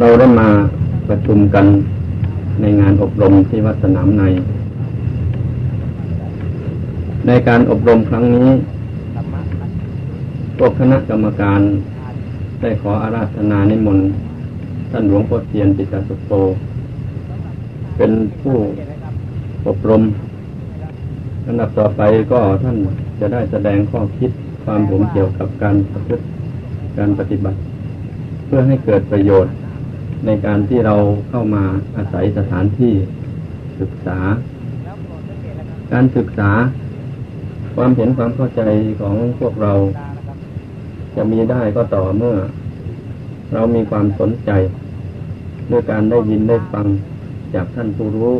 เราได้มาประชุมกันในงานอบรมที่วัดสนามใน ในการอบรมครั้งนี้พวกคณะกรรมการได้ขออาราธนานิมนต์ท่านหลวงพ่อเทียนปิตาสุโตเป็นผู้อบรมอันดับต่อไปก็ท่านจะได้แสดงข้อคิดความผมเกี่ยวกับการประพฤติการปฏิบัติ เพื่อให้เกิดประโยชน์ ในการที่เราเข้ามาอาศัยสถานที่ศึกษา การศึกษา ความเห็นความเข้าใจของพวกเรา จะมีได้ก็ต่อเมื่อ เรามีความสนใจ ด้วยการได้ยินได้ฟังจากท่านผู้รู้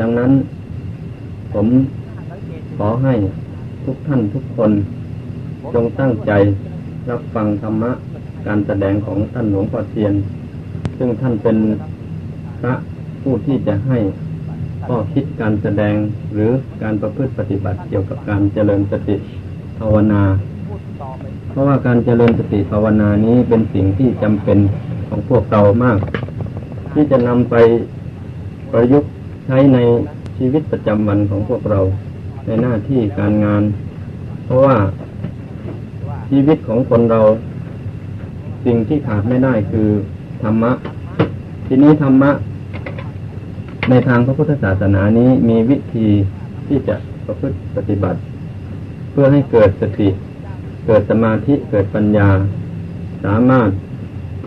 ดังนั้น ผมขอให้ทุกท่านทุกคน จงตั้งใจรับฟังธรรมะ การแสดงของท่านหลวงพ่อเทียน ซึ่งท่านเป็นพระผู้ที่จะให้ข้อคิดการแสดงหรือการประพฤติปฏิบัติเกี่ยวกับการเจริญสติภาวนา เพราะว่าการเจริญสติภาวนานี้เป็นสิ่งที่จำเป็นของพวกเรามาก ที่จะนำไปประยุกต์ใช้ในชีวิตประจำวันของพวกเราในหน้าที่การงาน เพราะว่าชีวิตของคนเรา สิ่งที่ขาดไม่ได้คือธรรมะ ทีนี้ธรรมะ ในทางพระพุทธศาสนานี้มีวิธีที่จะประพฤติปฏิบัติ เพื่อให้เกิดสติ เกิดสมาธิเกิดปัญญา สามารถ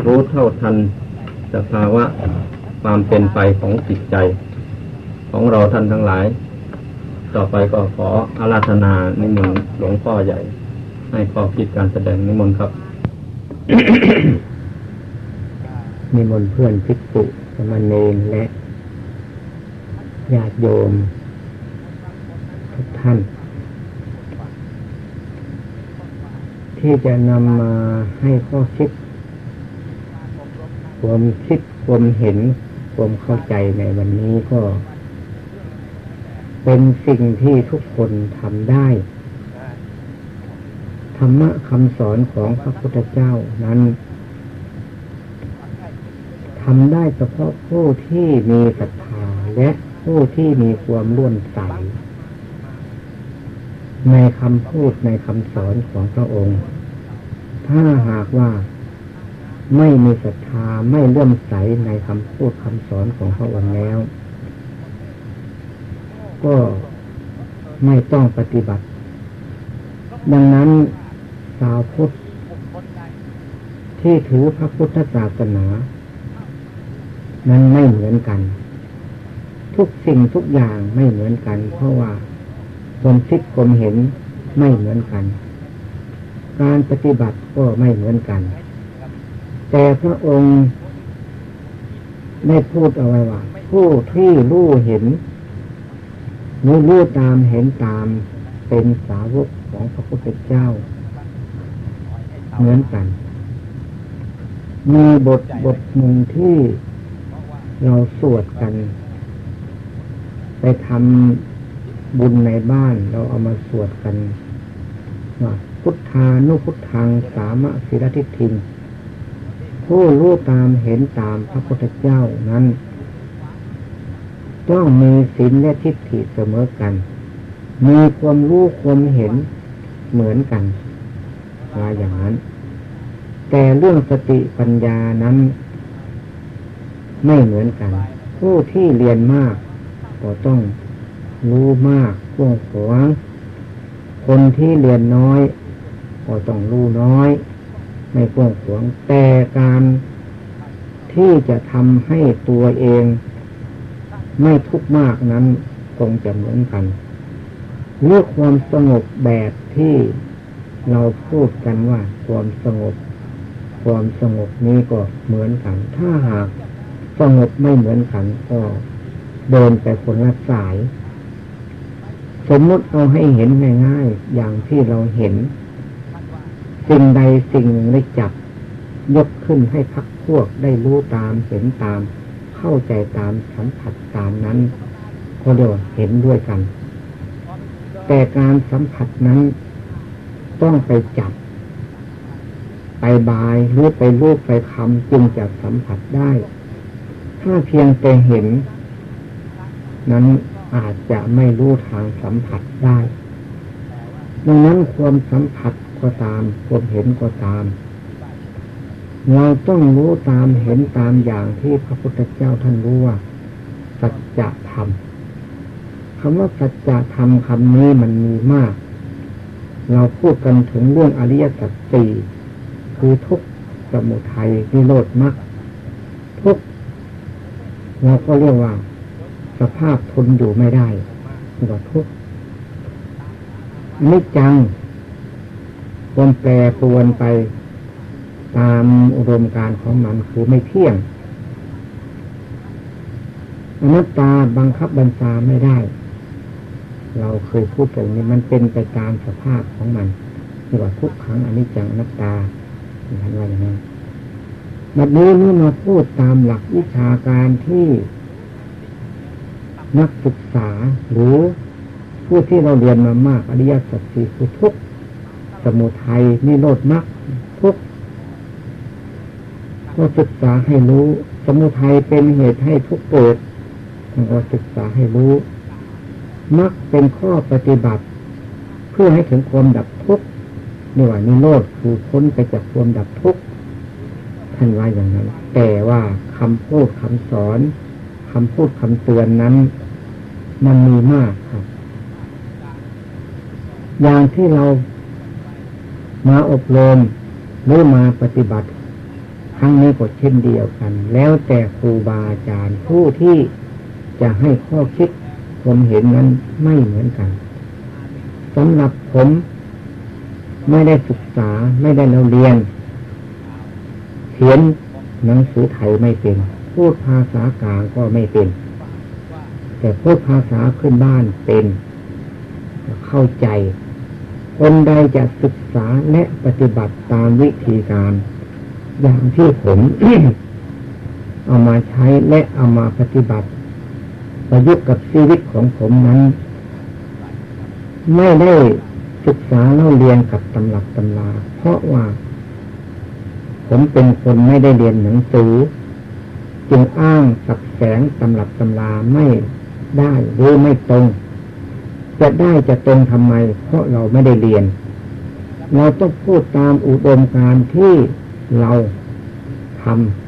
รู้เท่าทันสภาวะความเป็นไปของจิตใจ ของเราท่านทั้งหลาย ต่อไปก็ขออาราธนานิมนต์หลวงพ่อใหญ่ ให้ข้อคิดการแสดงนิมนต์ครับ มีมนเพื่อนภิกษุสมณเณรและญาติโยม ทุกท่าน ที่จะนำมาให้ข้อคิดความคิดความเห็นความเข้าใจในวันนี้ก็ เป็นสิ่งที่ทุกคนทำได้ ธรรมะคำสอนของพระพุทธเจ้านั้นทำได้เฉพาะผู้ที่มีศรัทธาและผู้ที่มีความล้วนใสในคำพูดในคำสอนของพระองค์ ถ้าหากว่าไม่มีศรัทธาไม่เลื่อมใสในคำพูดคำสอนของพระองค์แล้ว ก็ไม่ต้องปฏิบัติ ดังนั้น ชาวพุทธที่ถือพระพุทธศาสนา นั้นไม่เหมือนกัน ทุกสิ่งทุกอย่างไม่เหมือนกัน เพราะว่าความคิดความเห็นไม่เหมือนกัน การปฏิบัติก็ไม่เหมือนกัน แต่พระองค์ได้พูดเอาไว้ว่า ผู้ที่รู้เห็นรู้รู้ตามเห็นตามเป็นสาวกของพระพุทธเจ้า เหมือนกัน มีบทบทหนึ่งที่เราสวดกัน ไปทำบุญในบ้าน เราเอามาสวดกันว่าพุทธานุพุทธังสามะศิรทิทิงผู้รู้ตามเห็นตามพระพุทธเจ้านั้นต้องมีศีลและทิฏฐิเสมอกัน มีความรู้ความเห็นเหมือนกันาอย่างนั้น แต่เรื่องสติปัญญานั้น ไม่เหมือนกัน ผู้ที่เรียนมาก ก็ต้องรู้มากกว้างขวางคนที่เรียนน้อย ก็ต้องรู้น้อย ไม่กว้างขวางแต่การที่จะทำให้ตัวเองไม่ทุกข์มากนั้นคงจะเหมือนกันเลือกความสงบแบบที่ เราพูดกันว่าความสงบ ความสงบนี้ก็เหมือนกัน ถ้าหากสงบไม่เหมือนกันก็เดินไปคนละสาย สมมติเอาให้เห็นง่ายๆอย่างที่เราเห็น สิ่งใดสิ่งหนึ่งได้จับ ยกขึ้นให้พักพวกได้รู้ตามเห็นตาม เข้าใจตามสัมผัสตามนั้นเขาเรียกว่าเห็นด้วยกัน แต่การสัมผัสนั้น ต้องไปจับ ไปบายหรือไปรูปไปคำจึงจะสัมผัสได้ ถ้าเพียงแต่เห็น นั้นอาจจะไม่รู้ทางสัมผัสได้ ดังนั้นความสัมผัสก็ตาม ความเห็นก็ตาม เราต้องรู้ตามเห็นตามอย่างที่พระพุทธเจ้าท่านรู้ว่า สัจธรรมคำว่าสัจธรรมคำนี้มันมีมาก เราพูดกันถึงเรื่องอริยสัจสี่คือทุกสมุทัยนิโรธมรรคทุกเราก็เรียกว่า สภาพทนอยู่ไม่ได้กว่าทุกนิจังความแปรปวนไปตามอุดมการของมันคือไม่เที่ยงอนัตตาบังคับบัญชาไม่ได้ เราเคยพูดกันนี้มันเป็นไปตามสภาพของมันเรียกว่าทุกครั้งอนิจจังอนัตตาท่านว่าอย่างนั้นบัดนี้นี่มาพูดตามหลักวิชาการที่นักศึกษาหรือผู้ที่เราเรียนมามาก อริยสัจสี่คือทุกสมุทัยนิโรธมรรคทุกก็ศึกษาให้รู้ สมุทัยเป็นเหตุให้ทุกเกิดก็ศึกษาให้รู้ มรรคเป็นข้อปฏิบัติ เพื่อให้ถึงความดับทุกข์นี่ว่านิโรธคือพ้นไปจากความดับทุกข์ท่านว่าอย่างนั้น แต่ว่าคำพูดคำสอนคำพูดคำเตือนนั้น มันมีมากครับ อย่างที่เรามาอบรมหรือมาปฏิบัติครั้งนี้ก็เช่นเดียวกัน แล้วแต่ครูบาอาจารย์ผู้ที่จะให้ข้อคิด ผมเห็นนั้นไม่เหมือนกันสำหรับผมไม่ได้ศึกษาไม่ได้เราเรียนเขียนหนังสือไทยไม่เป็น พูดภาษากลางก็ไม่เป็น แต่พูดภาษาขึ้นบ้านเป็น เข้าใจ คนใดจะศึกษาและปฏิบัติตามวิธีการ อย่างที่ผม เอามาใช้และเอามาปฏิบัติ ประยุกต์กับชีวิตของผมนั้น ไม่ได้ศึกษาเล่าเรียนกับตำรับตำรา เพราะว่า ผมเป็นคนไม่ได้เรียนหนังสือ จึงอ้างสับแสงตำรับตำราไม่ได้หรือไม่ตรง จะได้จะตรงทำไม เพราะเราไม่ได้เรียน เราต้องพูดตามอุดมการที่เราท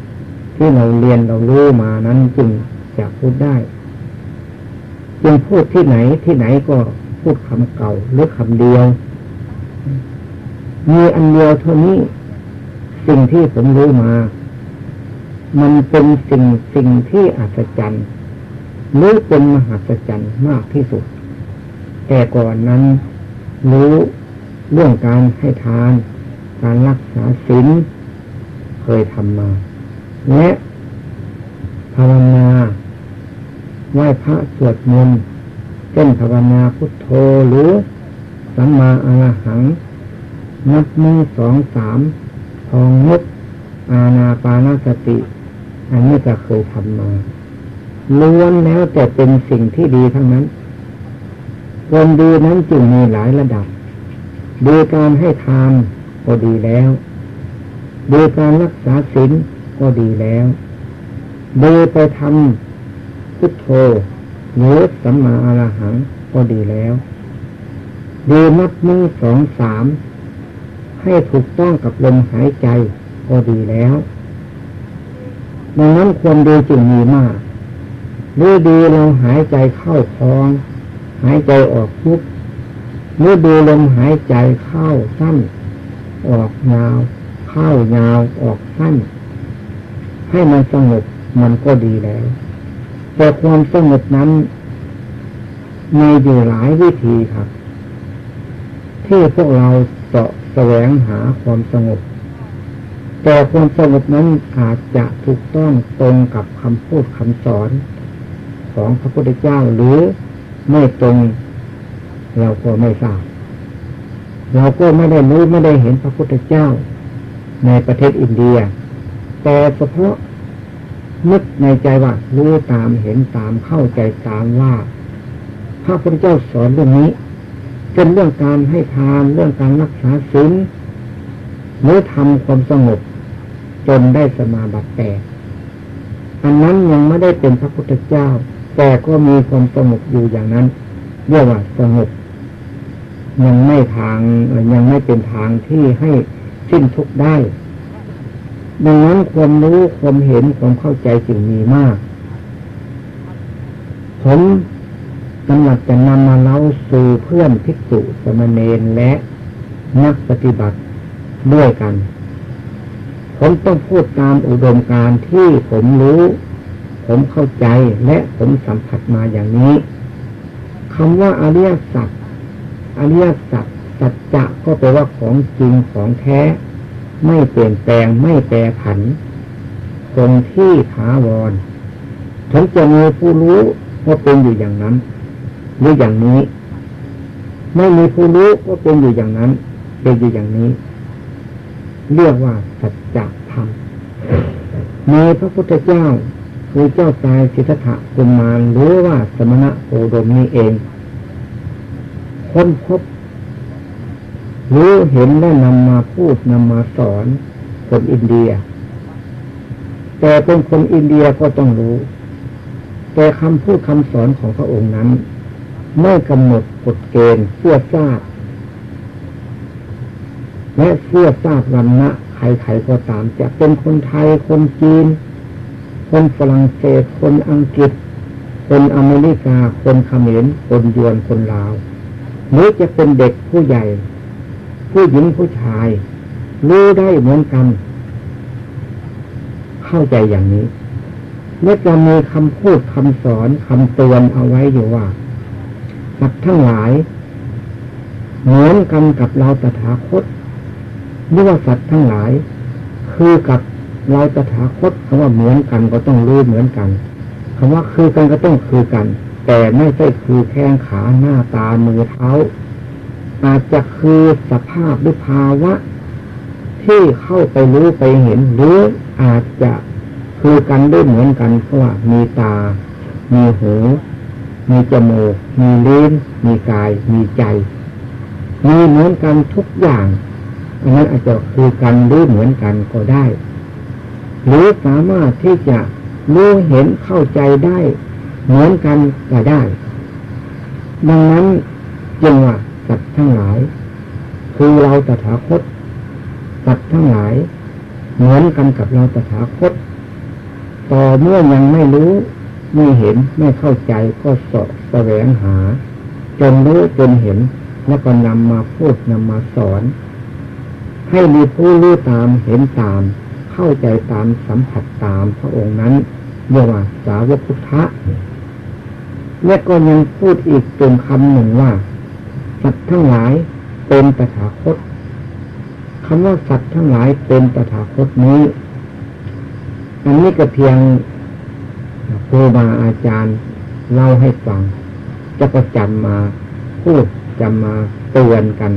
ำที่เราเรียนเรารู้มานั้นจึงจะพูดได้ จึงพูดที่ไหนที่ไหนก็พูดคำเก่าหรือคำเดียว มีอันเดียวเท่านี้ สิ่งที่ผมรู้มา มันเป็นสิ่งสิ่งที่อัศจรรย์หรือเป็นมหัศจรรย์มากที่สุด แต่ก่อนนั้นรู้เรื่องการให้ทาน การรักษาศีลเคยทำมา และภาวนา ไหว้พระสวดมนต์เช่นภาวนาพุทโธหรือสัมมาอรหัง นับมือสองสามทองมุกอาณาปานาสติ อันนี้ก็เคยทำมาล้วนแล้วแต่เป็นสิ่งที่ดีทั้งนั้นความดีนั้นจึงมีหลายระดับ ดีการให้ทานก็ดีแล้วดีการรักษาศีลก็ดีแล้วดีไปทำ พุทโธหรือสัมมาอรหังก็ดีแล้วดีนับมือสองสามให้ถูกต้องกับลมหายใจก็ดีแล้วดังนั้นควรดีจึงมีมากเมื่อดีเราหายใจเข้าคลอง หายใจออกยุบเมื่อดูลมหายใจเข้าสั้น ออกยาว เข้ายาวออกสั้น ให้มันสงบมันก็ดีแล้ว แต่ความสงบนั้นมีอยู่หลายวิธีครับ ที่พวกเราเสาะแสวงหาความสงบ แต่ความสงบนั้นอาจจะถูกต้องตรงกับคำพูดคำสอนของพระพุทธเจ้าหรือไม่ตรงเราก็ไม่ทราบ เราก็ไม่ได้รู้ไม่ได้เห็นพระพุทธเจ้าในประเทศอินเดีย แต่เฉพาะ นึกในใจว่ารู้ตามเห็นตามเข้าใจตามว่าพระพุทธเจ้าสอนเรื่องนี้เป็นเรื่องการให้ทานเรื่องการรักษาศีลหรือทำความสงบจนได้สมาบัติแตกอันนั้นยังไม่ได้เป็นพระพุทธเจ้า แต่ก็มีความสงบอยู่อย่างนั้นเรียกว่าสงบยังไม่ทางยังไม่เป็นทางที่ให้สิ้นทุกข์ได้ ดังนั้นความรู้ความเห็นความเข้าใจจึงมีมาก ผมกำลังจะนำมาเล่าสู่เพื่อนภิกษุสมณเณรและนักปฏิบัติด้วยกัน ผมต้องพูดตามอุดมการที่ผมรู้ ผมเข้าใจและผมสัมผัสมาอย่างนี้คำว่าอริยสัจอริยสัจสัจจะก็แปลว่าของจริงของแท้ ไม่เปลี่ยนแปลงไม่แปรผันคงที่ถาวรฉันจะมีผู้รู้ว่าเป็นอยู่อย่างนั้นหรืออย่างนี้ ไม่มีผู้รู้ว่าเป็นอยู่อย่างนั้น เป็นอยู่อย่างนี้ เรียกว่าสัจจะธรรมมีพระพุทธเจ้าคือเจ้าชายสิทธัตถะกุมารรู้ว่าสมณะโอดมนี้เอง ค้นพบ รู้เห็นและนำมาพูดนำมาสอนคนอินเดีย แต่เป็นคนอินเดียก็ต้องรู้ แต่คำพูดคำสอนของพระองค์นั้น ไม่กำหนดกฎเกณฑ์เสื้อซาดและเสื้อซาดวันณะใครๆก็ตาม จะเป็นคนไทยคนจีน คนฝรั่งเศส คนอังกฤษ คนอเมริกา คนเขมรคนยวนคนลาวหรือจะเป็นเด็กผู้ใหญ่ ผู้หญิงผู้ชาย รู้ได้เหมือนกัน เข้าใจอย่างนี้เมื่อจะมีคำพูดคำสอนคำเตือนเอาไว้อยู่ว่าสัตว์ทั้งหลาย เหมือนกันกับเราตถาคตหรือว่าสัตว์ทั้งหลาย คือกับเราตถาคตคำว่าเหมือนกันก็ต้องรู้เหมือนกันคำว่าคือกันก็ต้องคือกัน แต่ไม่ใช่คือแข้งขาหน้าตามือเท้า อาจจะคือสภาพหรือภาวะ ที่เข้าไปรู้ไปเห็น หรืออาจจะคือกันด้วยเหมือนกันเพราะว่ามีตา มีหูมีจมูกมีลิ้นมีกาย มีใจ มีเหมือนกันทุกอย่างอันนั้นอาจจะคือกันหรือเหมือนกันก็ได้ หรือสามารถที่จะรู้เห็นเข้าใจได้ เหมือนกันก็ได้ ดังนั้นจึงว่า สัตว์ทั้งหลาย คือเราตถาคต สัตว์ทั้งหลาย เหมือนกันกับเราตถาคต ต่อเมื่อยังไม่รู้ไม่เห็นไม่เข้าใจก็สอบแสวงหา จนรู้จนเห็นแล้วก็นำมาพูดนำมาสอน ให้มีผู้รู้ตามเห็นตาม เข้าใจตามสัมผัสตามพระองค์นั้นเรียกว่าสาวกพุทธะและก็ยังพูดอีกตรงคำหนึ่งว่า สัตว์ทั้งหลายเป็นตถาคตคำว่าสัตว์ทั้งหลายเป็นตถาคตนี้อันนี้ก็เพียงครูบาอาจารย์เล่าให้ฟัง จะประจำมาพูดจำมาเตือนกัน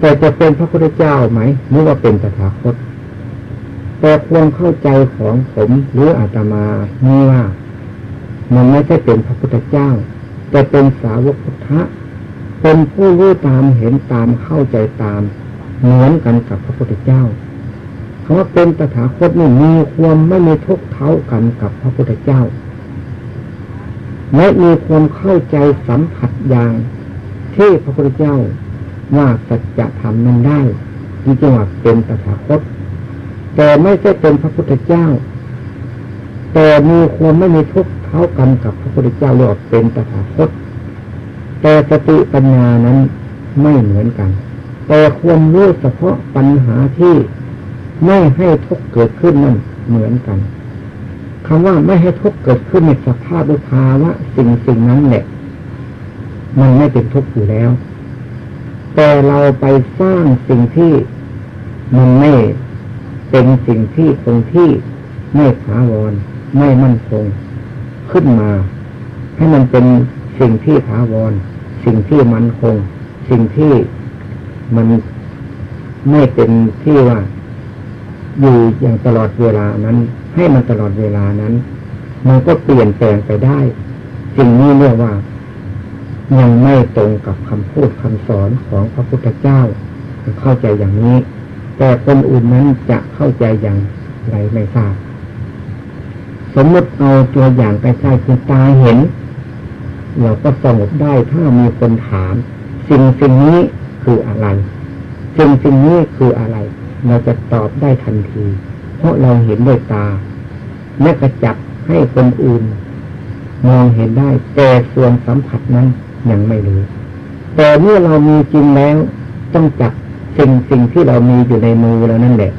แต่จะเป็นพระพุทธเจ้าไหมหรือว่าเป็นตถาคต แต่ความเข้าใจของผมหรืออาตมานี่ว่า มันไม่ใช่เป็นพระพุทธเจ้า แต่เป็นสาวกพุทธะเป็นผู้รู้ตามเห็นตามเข้าใจตาม เหมือนกันกับพระพุทธเจ้าคำว่าเป็นตถาคตนี่มีความไม่มีทุกเท่ากันกับพระพุทธเจ้าและมีความเข้าใจสัมผัสอย่างที่พระพุทธเจ้าว่าสัจธรรมนั้นได้ที่จังหวัดเป็นตถาคต แต่ไม่ใช่เป็นพระพุทธเจ้า แต่มีความไม่มีทุกข์ เท่ากันกับพระพุทธเจ้าเรียกว่าเป็นตถาคตแต่สติปัญญานั้นไม่เหมือนกัน แต่ความรู้เฉพาะปัญหาที่ไม่ให้ทุกเกิดขึ้นนั่นเหมือนกันคำว่าไม่ให้ทุกเกิดขึ้นในสภาพดุภาวะสิ่งสิ่งนั้นแหละมันไม่เป็นทุกข์อยู่แล้ว แต่เราไปสร้างสิ่งที่มันไม่เป็นสิ่งที่คงที่ไม่ถาวรไม่มั่นคง ขึ้นมา ให้มันเป็นสิ่งที่ถาวร สิ่งที่มั่นคง สิ่งที่มันไม่เป็นที่ว่าอยู่อย่างตลอดเวลานั้น ให้มันตลอดเวลานั้น มันก็เปลี่ยนแปลงไปได้ สิ่งนี้เรียกว่า ยังไม่ตรงกับคำพูดคำสอนของพระพุทธเจ้า เข้าใจอย่างนี้ แต่คนอื่นนั้นจะเข้าใจอย่างไรไม่ทราบ สมมติเอาตัวอย่างไปใช้คือตาเห็น เราก็สงบได้ถ้ามีคนถาม สิ่งสิ่งนี้คืออะไร สิ่งสิ่งนี้คืออะไร เราจะตอบได้ทันที เพราะเราเห็นด้วยตาและกระจับให้คนอื่นมองเห็นได้ แต่ส่วนสัมผัสนั้นยังไม่รู้ แต่เมื่อเรามีจริงแล้ว ต้องจับสิ่งสิ่งที่เรามีอยู่ในมือแล้วนั่นแหละ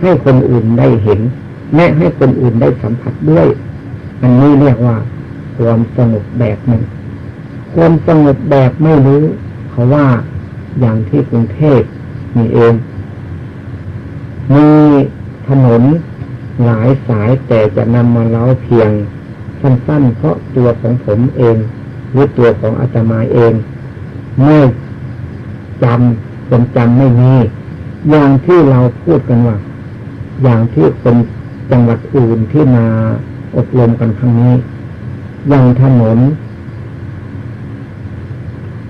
ให้คนอื่นได้เห็น แม้ให้คนอื่นได้สัมผัสด้วย อันนี้เรียกว่า ความสงบแบบหนึ่ง ความสงบแบบไม่รู้ เขาว่าอย่างที่กรุงเทพมีเอง มีถนนหลายสายแต่จะนำมาเล่าเพียง สั้นๆ เพราะตัวของผมเองหรือตัวของอาตมาเองไม่จำคนจำไม่มี อย่างที่เราพูดกันว่า อย่างที่คน จังหวัดอื่นที่มาอบรมกันครั้งนี้ย่างถนน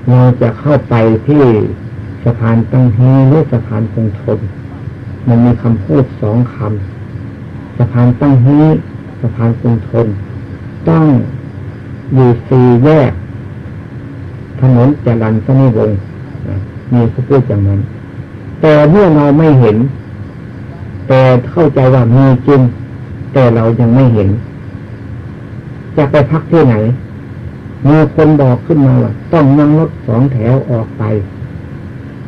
เราจะเข้าไปที่สะพานตั้งฮีหรือสะพานคงทน มันมีคำพูดสองคำสะพานตั้งฮีสะพานคงทนต้องอยู่สี่แยก ถนนจรันสนิวงมีผู้พูดอย่างนั้น แต่เมื่อเราไม่เห็น แต่เข้าใจว่ามีจริง แต่เรายังไม่เห็น จะไปพักที่ไหน มีคนบอกขึ้นมาว่าต้องนั่งรถสองแถวออกไป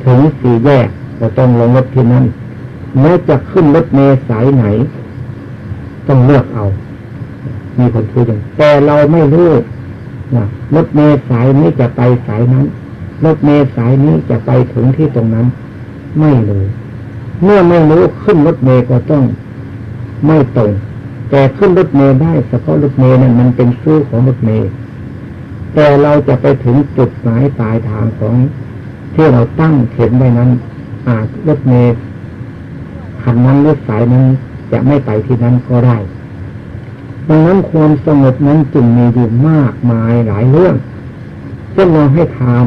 ถึงสี่แยกก็ต้องลงรถที่นั่นแม้จะขึ้นรถเมล์สายไหน ต้องเลือกเอา มีคนพูดอย่างแต่เราไม่รู้นะรถเมล์สายนี้จะไปสายนั้น รถเมล์สายนี้จะไปถึงที่ตรงนั้น ไม่รู้ เมื่อไม่รู้ขึ้นรถเมล์ก็ต้องไม่ตรง แต่ขึ้นรถเมล์ได้เฉพาะรถเมล์นั้นมันเป็นชื่อของรถเมล์แต่เราจะไปถึงจุดหมายปลายทางของที่เราตั้งเข็มไว้นั้น อาจรถเมล์คันนั้นรถสายนั้นจะไม่ไปที่นั้นก็ได้ ดังนั้นความสงบนั้นจึงมีอยู่มากมายหลายเรื่องเช่นเราให้ทาน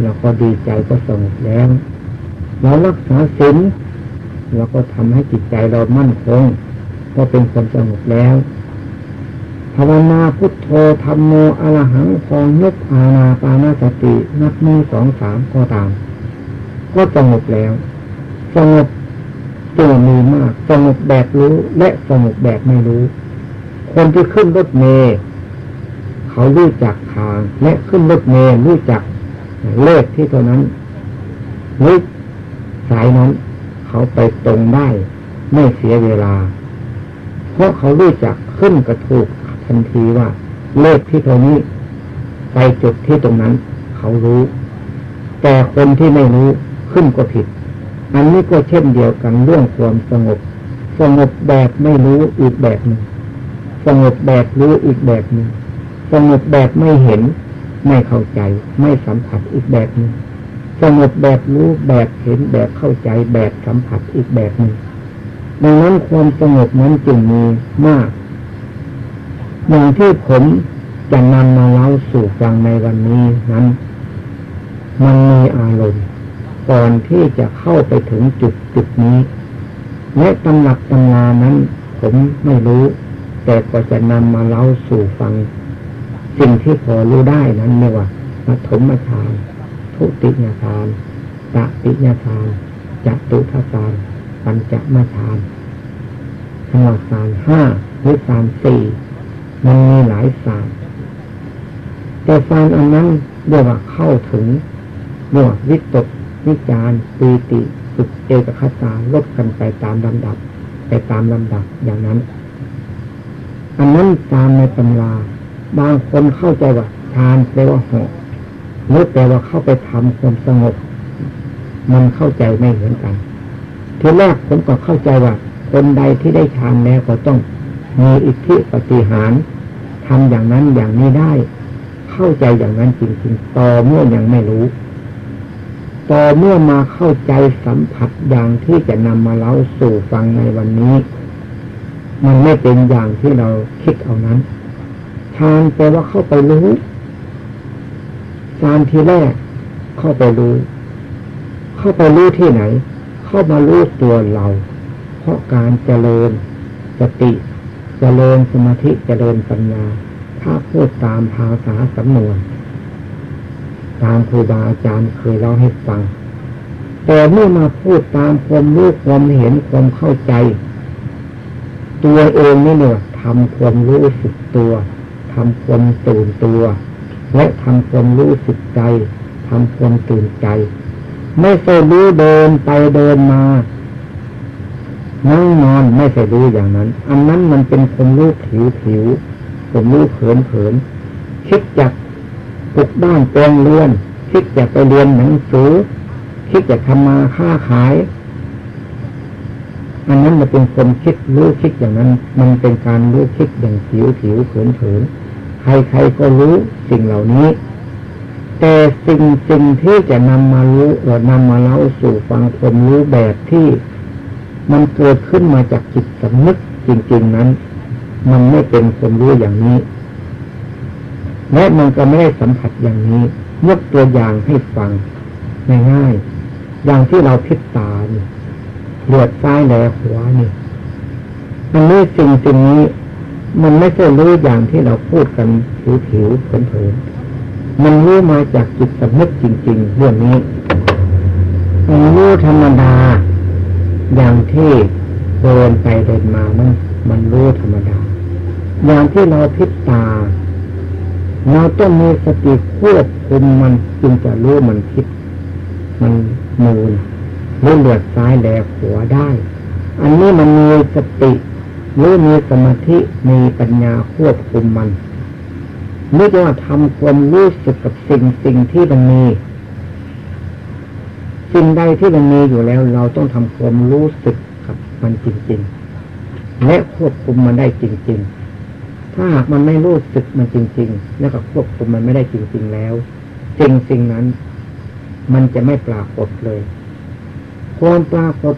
เราก็ดีใจก็สงบแล้วเรารักษาศีล เราก็ทำให้จิตใจเรามั่นคงก็เป็นคนสงบแล้วภาวนาพุทโธธรรมโมอรหังพองยกอาณาปานาสตินับมือสองสามก็ตาม ก็สงบแล้วสงบตัวมีมากสงบแบบรู้และสงบแบบไม่รู้ คนที่ขึ้นรถเมล์เขารู้จักทาง และขึ้นรถเมล์รู้จักเลขที่ตัวนั้นนึกสายนั้น เขาไปตรงได้ ไม่เสียเวลา เพราะเขารู้จักขึ้นกระถูกทันทีว่า เลขที่ตัวนี้ไปจุดที่ตรงนั้น เขารู้ แต่คนที่ไม่รู้ขึ้นก็ผิด อันนี้ก็เช่นเดียวกันเรื่องความสงบ สงบแบบไม่รู้อีกแบบหนึ่งสงบแบบรู้อีกแบบหนึ่งสงบแบบไม่เห็น ไม่เข้าใจ ไม่สัมผัสอีกแบบหนึ่ง สงบแบบรู้แบบเห็นแบบเข้าใจแบบสัมผัสอีกแบบหนึ่งดังนั้นความสงบนั้นจึงมีมาก อย่างที่ผมจะนำมาเล่าสู่ฟังในวันนี้นั้น มันมีอารมณ์ก่อนที่จะเข้าไปถึงจุดจุดนี้ และตำหนักตำนานั้น ผมไม่รู้ แต่ก็จะนำมาเล่าสู่ฟัง สิ่งที่พอรู้ได้นั้นเรียกว่าปฐมฌาน ทุติยฌานตติยฌานจตุทัานปัญจมฌานสมาฌานห้าหรือฌานสี่มันมีหลายฌานแต่ฌานอันนั้นเรียกว่าเข้าถึงเรียกว่าวิตกวิจารปีติสุดเอกคตาลดกันไปตามลำดับ ไปตามลำดับอย่างนั้น อันนั้นตามในตำราบางคนเข้าใจว่าฌานแปลว่าหอก หรือแปลว่าเข้าไปทำความสงบ มันเข้าใจไม่เหมือนกัน ทีแรกผมก็เข้าใจว่า คนใดที่ได้ฌานแล้วก็ต้องมีอิทธิปฏิหารทำอย่างนั้นอย่างนี้ได้ เข้าใจอย่างนั้นจริงๆ ต่อเมื่อยังไม่รู้ ต่อเมื่อมาเข้าใจสัมผัสอย่างที่จะนำมาเล่าสู่ฟังในวันนี้ มันไม่เป็นอย่างที่เราคิดเอานั้นฌานแปลว่าเข้าไปรู้ ฌานทีแรกเข้าไปรู้ เข้าไปรู้ที่ไหน เข้ามารู้ตัวเรา เพราะการเจริญสติเจริญสมาธิเจริญปัญญา ถ้าพูดตามภาษาสำนวน ตามครูบาอาจารย์เคยเล่าให้ฟัง แต่เมื่อมาพูดตามความรู้ความเห็นความเข้าใจ ตัวเองนี่เนี่ยทำความรู้สึกตัวทำความตื่นตัว และทำความรู้สึกใจทำความตื่นใจ ไม่ใช่รู้เดินไปเดินมานั่งนอนไม่ใช่รู้อย่างนั้น อันนั้นมันเป็นความรู้ผิวผิวความรู้เผินเผินคิดจากปลุกบ้านแปลงเรือนคิดจะไปเรียนหนังสือคิดจะทำมาค้าขาย อันนั้นมันเป็นคนคิดรู้คิดอย่างนั้น มันเป็นการรู้คิดอย่างผิวผิวเผินเผิน ใครๆก็รู้สิ่งเหล่านี้ แต่สิ่งสิ่งที่จะนำมารู้เออนำมาเล่าสู่ฟังคนรู้แบบที่มันเกิดขึ้นมาจากจิตสำนึกจริง ๆนั้น มันไม่เป็นคนรู้อย่างนี้ และมันก็ไม่ได้สัมผัสอย่างนี้ยกตัวอย่างให้ฟังง่ายๆอย่างที่เราพิษตานี่เหลือดซ้ายแลขวานี่อันนี้สิ่งสิ่งนี้ มันไม่ใช่รู้อย่างที่เราพูดกันผิวผิวเผลอๆมันรู้มาจากจิตสำนึกจริง ๆ เรื่องนี้มันรู้ธรรมดา อย่างที่เดินไปเดินมามันมันรู้ธรรมดา อย่างที่เราพิษตา เราต้องมีสติควบคุมมันจึงจะรู้มันคิด มันมูลรู้เลือดซ้ายแลขวาได้ อันนี้มันมีสติ รู้มีสมาธิมีปัญญาควบคุมมันเมื่อว่าทำความรู้สึกกับสิ่งสิ่งที่มันมี สิ่งใดที่มันมีอยู่แล้ว เราต้องทำความรู้สึกกับมันจริง ๆ และควบคุมมันได้จริง ๆ ถ้าหากมันไม่รู้สึกมันจริง ๆ แล้วก็ควบคุมมันไม่ได้จริง ๆ แล้วสิ่งสิ่งนั้น มันจะไม่ปรากฏเลยความปรากฏ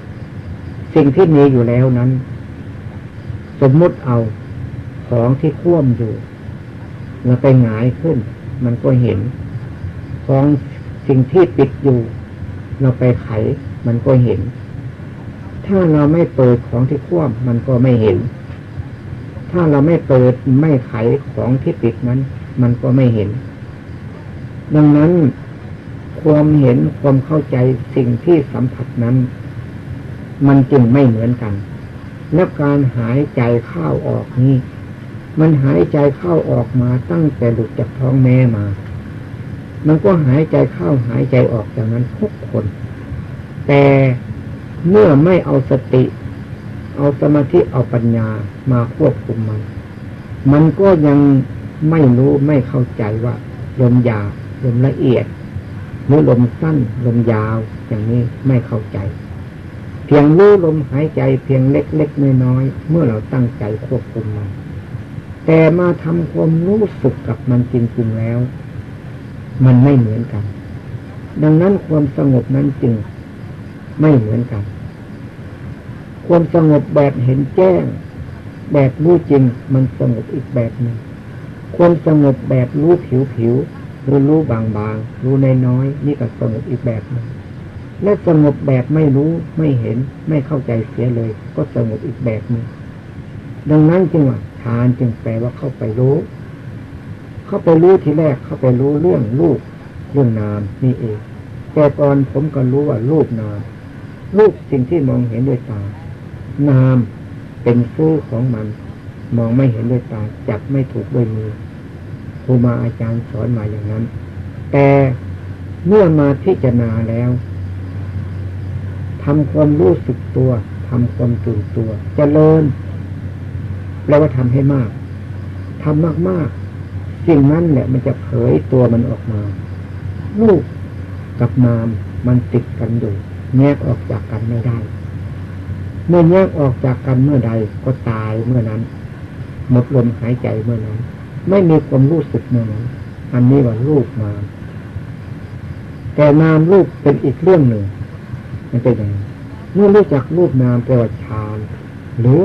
สิ่งที่มีอยู่แล้วนั้น สมมุติเอาของที่คว่ำอยู่เราไปหงายขึ้น มันก็เห็น ของสิ่งที่ปิดอยู่ เราไปไข มันก็เห็น ถ้าเราไม่เปิดของที่คว่ำมันก็ไม่เห็น ถ้าเราไม่เปิดไม่ไขของที่ปิดนั้น มันก็ไม่เห็น ดังนั้นความเห็นความเข้าใจสิ่งที่สัมผัสนั้น มันจึงไม่เหมือนกัน และการหายใจเข้าออกนี้ มันหายใจเข้าออกมาตั้งแต่หลุดจากท้องแม่มา มันก็หายใจเข้าหายใจออกจากนั้นทุกคน แต่เมื่อไม่เอาสติ เอาสมาธิเอาปัญญามาควบคุมมัน มันก็ยังไม่รู้ไม่เข้าใจว่าลมยาวลมละเอียดหรือลมสั้นลมยาวอย่างนี้ไม่เข้าใจ เพียงรู้ลมหายใจเพียงเล็กๆน้อยๆเมื่อเราตั้งใจควบคุมมัน แต่มาทำความรู้สึกกับมันจริงๆแล้ว มันไม่เหมือนกัน ดังนั้นความสงบนั้นจึงไม่เหมือนกัน ความสงบแบบเห็นแจ้ง แบบรู้จริงมันสงบอีกแบบหนึ่งความสงบแบบรู้ผิวผิวรู้รู้บางบางรู้ในน้อยนี่ก็สงบอีกแบบหนึ่ง และสงบแบบไม่รู้ไม่เห็นไม่เข้าใจเสียเลย ก็สงบอีกแบบหนึ่งดังนั้นจึงว่าทานจึงแปลว่าเข้าไปรู้ เข้าไปรู้ทีแรกเข้าไปรู้เรื่องรูปเรื่องนามนี่เองแต่ตอนผมก็รู้ว่ารูปนามรูปสิ่งที่มองเห็นด้วยตา นามเป็นสู้ของมัน มองไม่เห็นด้วยตาจับไม่ถูกด้วยมือครูมาอาจารย์สอนมาอย่างนั้น แต่เมื่อมาพิจารณาแล้ว ทำความรู้สึกตัวทำความตื่นตัวจเจริญแปลว่าทำให้มากทำมากๆสิ่งนั้นแหละมันจะเผยตัวมันออกมาลูกกับนามมันติดกันอยู่แยกออกจากกันไม่ได้ เมื่อแยกออกจากกันเมื่อใดก็ตายเมื่อนั้น หมดลมหายใจเมื่อนั้น ไม่มีความรู้สึกเมื่อนั้นอันนี้ว่ารูปนามแต่นามรูปเป็นอีกเรื่องหนึ่ง มันเป็นยังไงเมื่อรู้จักรูปนามแปลว่าฌานหรือ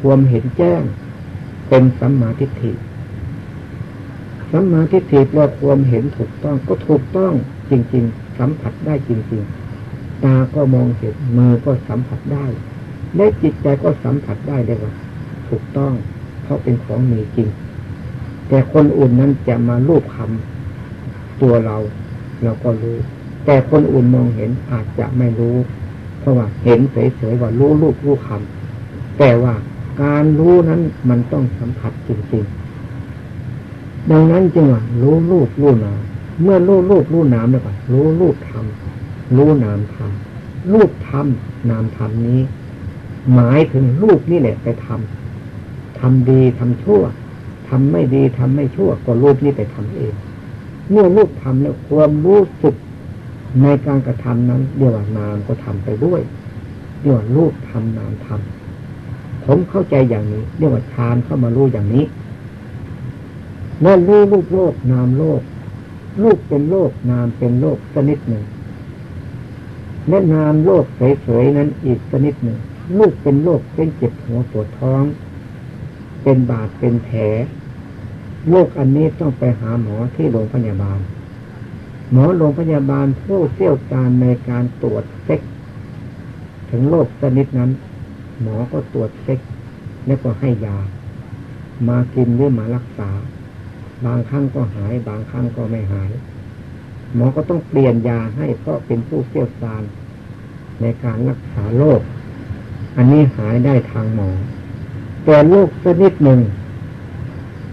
ความเห็นแจ้ง เป็นสัมมาทิฏฐิสัมมาทิฏฐิแปลความเห็นถูกต้องก็ถูกต้องจริง ๆ สัมผัสได้จริง ๆ ตาก็มองเห็นมือก็สัมผัสได้และจิตใจก็สัมผัสได้เลยว่าถูกต้องเพราะเป็นของมีจริง แต่คนอื่นนั้นจะมาลูบคำตัวเรา เราก็รู้ แต่คนอื่นมองเห็นอาจจะไม่รู้ เพราะว่าเห็นเฉยๆว่ารู้ลูกรู้คำแต่ว่าการรู้นั้นมันต้องสัมผัสจริงๆ ดังนั้นจึงว่ารู้ลูกรู้นามเมื่อรู้ลูกรู้นามแล้วก็รู้ลูกทำรู้นามทำลูกทำนามทำนี้ หมายถึงลูกนี่แหละไปทำทำดีทำชั่วทำไม่ดีทำไม่ชั่ว ก็ลูกนี่ไปทำเอง เมื่อลูกทำแล้วความรู้สึก ในการกระทำนั้นเรียกว่านามก็ทำไปด้วยเรียกว่าลูกทำนามทำผมเข้าใจอย่างนี้ เรียกว่าฌานเข้ามารู้อย่างนี้เมื่อรู้รูปโลกนามโลกรูปเป็นโลกนามเป็นโลกสนิดหนึ่งและนามโลกเฉยๆนั้นอีกสนิดหนึ่งลูกเป็นโรคเป็นเจ็บหัวปวดท้อง เป็นบาดเป็นแผลโรคอันนี้ต้องไปหาหมอที่โรงพยาบาล หมอโรงพยาบาลผู้เชี่ยวชาญในการตรวจเซ็กถึงโรคชนิดนั้น หมอก็ตรวจเซ็กแล้วก็ให้ยา มากินหรือมารักษา บางครั้งก็หาย บางครั้งก็ไม่หาย หมอก็ต้องเปลี่ยนยาให้เพราะเป็นผู้เชี่ยวชาญในการรักษาโรคอันนี้หายได้ทางหมอ แต่โรคชนิดหนึ่ง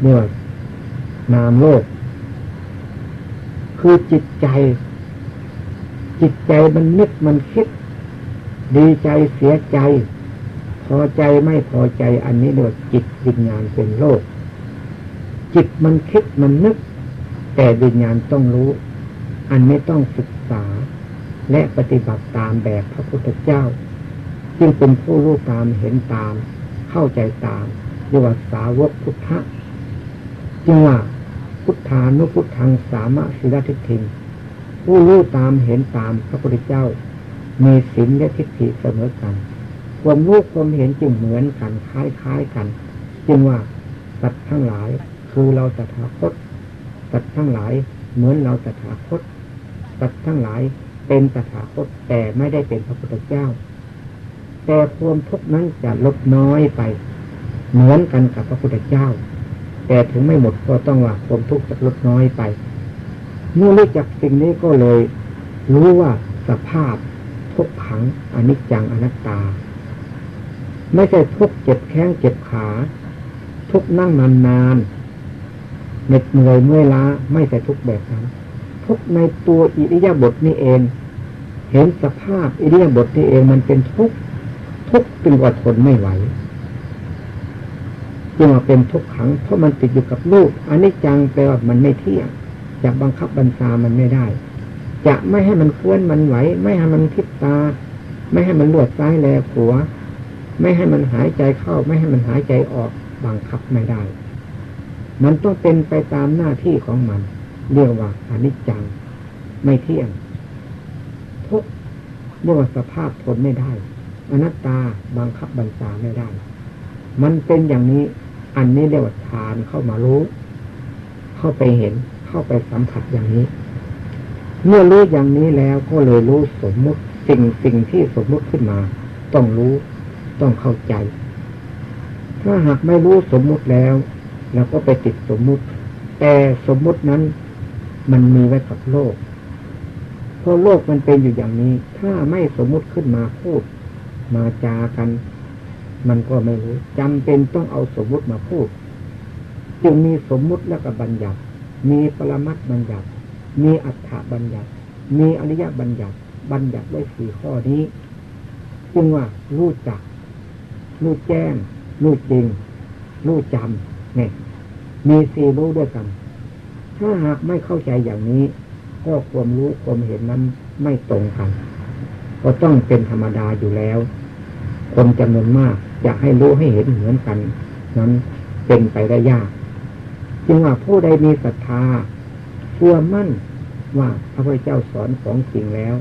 เรียกนามโรค คือจิตใจ จิตใจมันนึกมันคิด ดีใจเสียใจ พอใจไม่พอใจ อันนี้เรียกจิตวิญญาณเป็นโรคจิตมันคิดมันนึก แต่วิญญาณต้องรู้ อันไม่ต้องศึกษา และปฏิบัติตามแบบพระพุทธเจ้า จึงเป็นผู้รู้ตามเห็นตาม เข้าใจตามเรียกว่าสาวกพุทธะจึงว่า พุทธานุพุทธังสามะสิรทิฏฐิผู้รู้ตามเห็นตามพระพุทธเจ้า มีศีลและทิฏฐิเสมอกัน ความรู้ความเห็นจึงเหมือนกันคล้ายๆกัน จึงว่าสัตว์ทั้งหลายคือเราตถาคตสัตว์ทั้งหลายเหมือนเราตถาคตสัตว์ทั้งหลายเป็นตถาคตแต่ไม่ได้เป็นพระพุทธเจ้า แต่ความทุกข์นั้นจะลดน้อยไป เหมือนกันกับพระพุทธเจ้า แต่ถึงไม่หมดก็ต้องว่าความทุกข์จะลดน้อยไป เมื่อรู้จักสิ่งนี้ก็เลย รู้ว่าสภาพทุกขังอนิจจังอนัตตา ไม่ใช่ทุกเจ็บแข้งเจ็บขา ทุกนั่งนานนานเหน็ดเหนื่อยเมื่อยล้าไม่ใช่ทุกแบบนั้นทุกในตัวอิริยาบถนี่เอง เห็นสภาพอิริยาบถนี่เองมันเป็นทุกข์ทุกข์จึงว่าทนไม่ไหว จึงว่าเป็นทุกขัง เพราะมันติดอยู่กับลูกอันนี้จังแปลว่ามันไม่เที่ยงจะบังคับบัญชามันไม่ได้ จะไม่ให้มันเคลื่อนมันไหว ไม่ให้มันทิพตา ไม่ให้มันลวดซ้ายแลขวาไม่ให้มันหายใจเข้า ไม่ให้มันหายใจออกบังคับไม่ได้ มันต้องเป็นไปตามหน้าที่ของมัน เรียกว่าอนิจจัง ไม่เที่ยงทุกเรียกว่าสภาพทนไม่ได้ อนัตตาบังคับบัญชาไม่ได้ มันเป็นอย่างนี้ อันนี้เรียกว่าทานเข้ามารู้ เข้าไปเห็น เข้าไปสัมผัสอย่างนี้ เมื่อรู้อย่างนี้แล้วก็เลยรู้สมมุติสิ่งสิ่งที่สมมุติขึ้นมา ต้องรู้ ต้องเข้าใจ ถ้าหากไม่รู้สมมุติแล้วเราก็ไปติดสมมุติ แต่สมมุตินั้น มันมีไว้กับโลกเพราะโลกมันเป็นอยู่อย่างนี้ ถ้าไม่สมมุติขึ้นมาพูด มาจากัน มันก็ไม่รู้จำเป็นต้องเอาสมมุติมาพูด จึงมีสมมุติแล้วก็บัญญัติ มีปรมัตบัญญัติ มีอัฏฐบัญญัติ มีอริยบัญญัติ บัญญัติไว้สี่ข้อนี้จึงว่ารู้จัก รู้แจ้ง รู้จริง รู้จำเนี่ยมีสี่รู้ด้วยกัน ถ้าหากไม่เข้าใจอย่างนี้ก็ความรู้ความเห็นนั้นไม่ตรงกัน ก็ต้องเป็นธรรมดาอยู่แล้ว คนจำนวนมากจะให้รู้ให้เห็นเหมือนกัน นั้นเป็นไปได้ยากจึงว่าผู้ใดมีศรัทธาเชื่อมั่นว่าพระพุทธเจ้าสอนของจริงแล้ว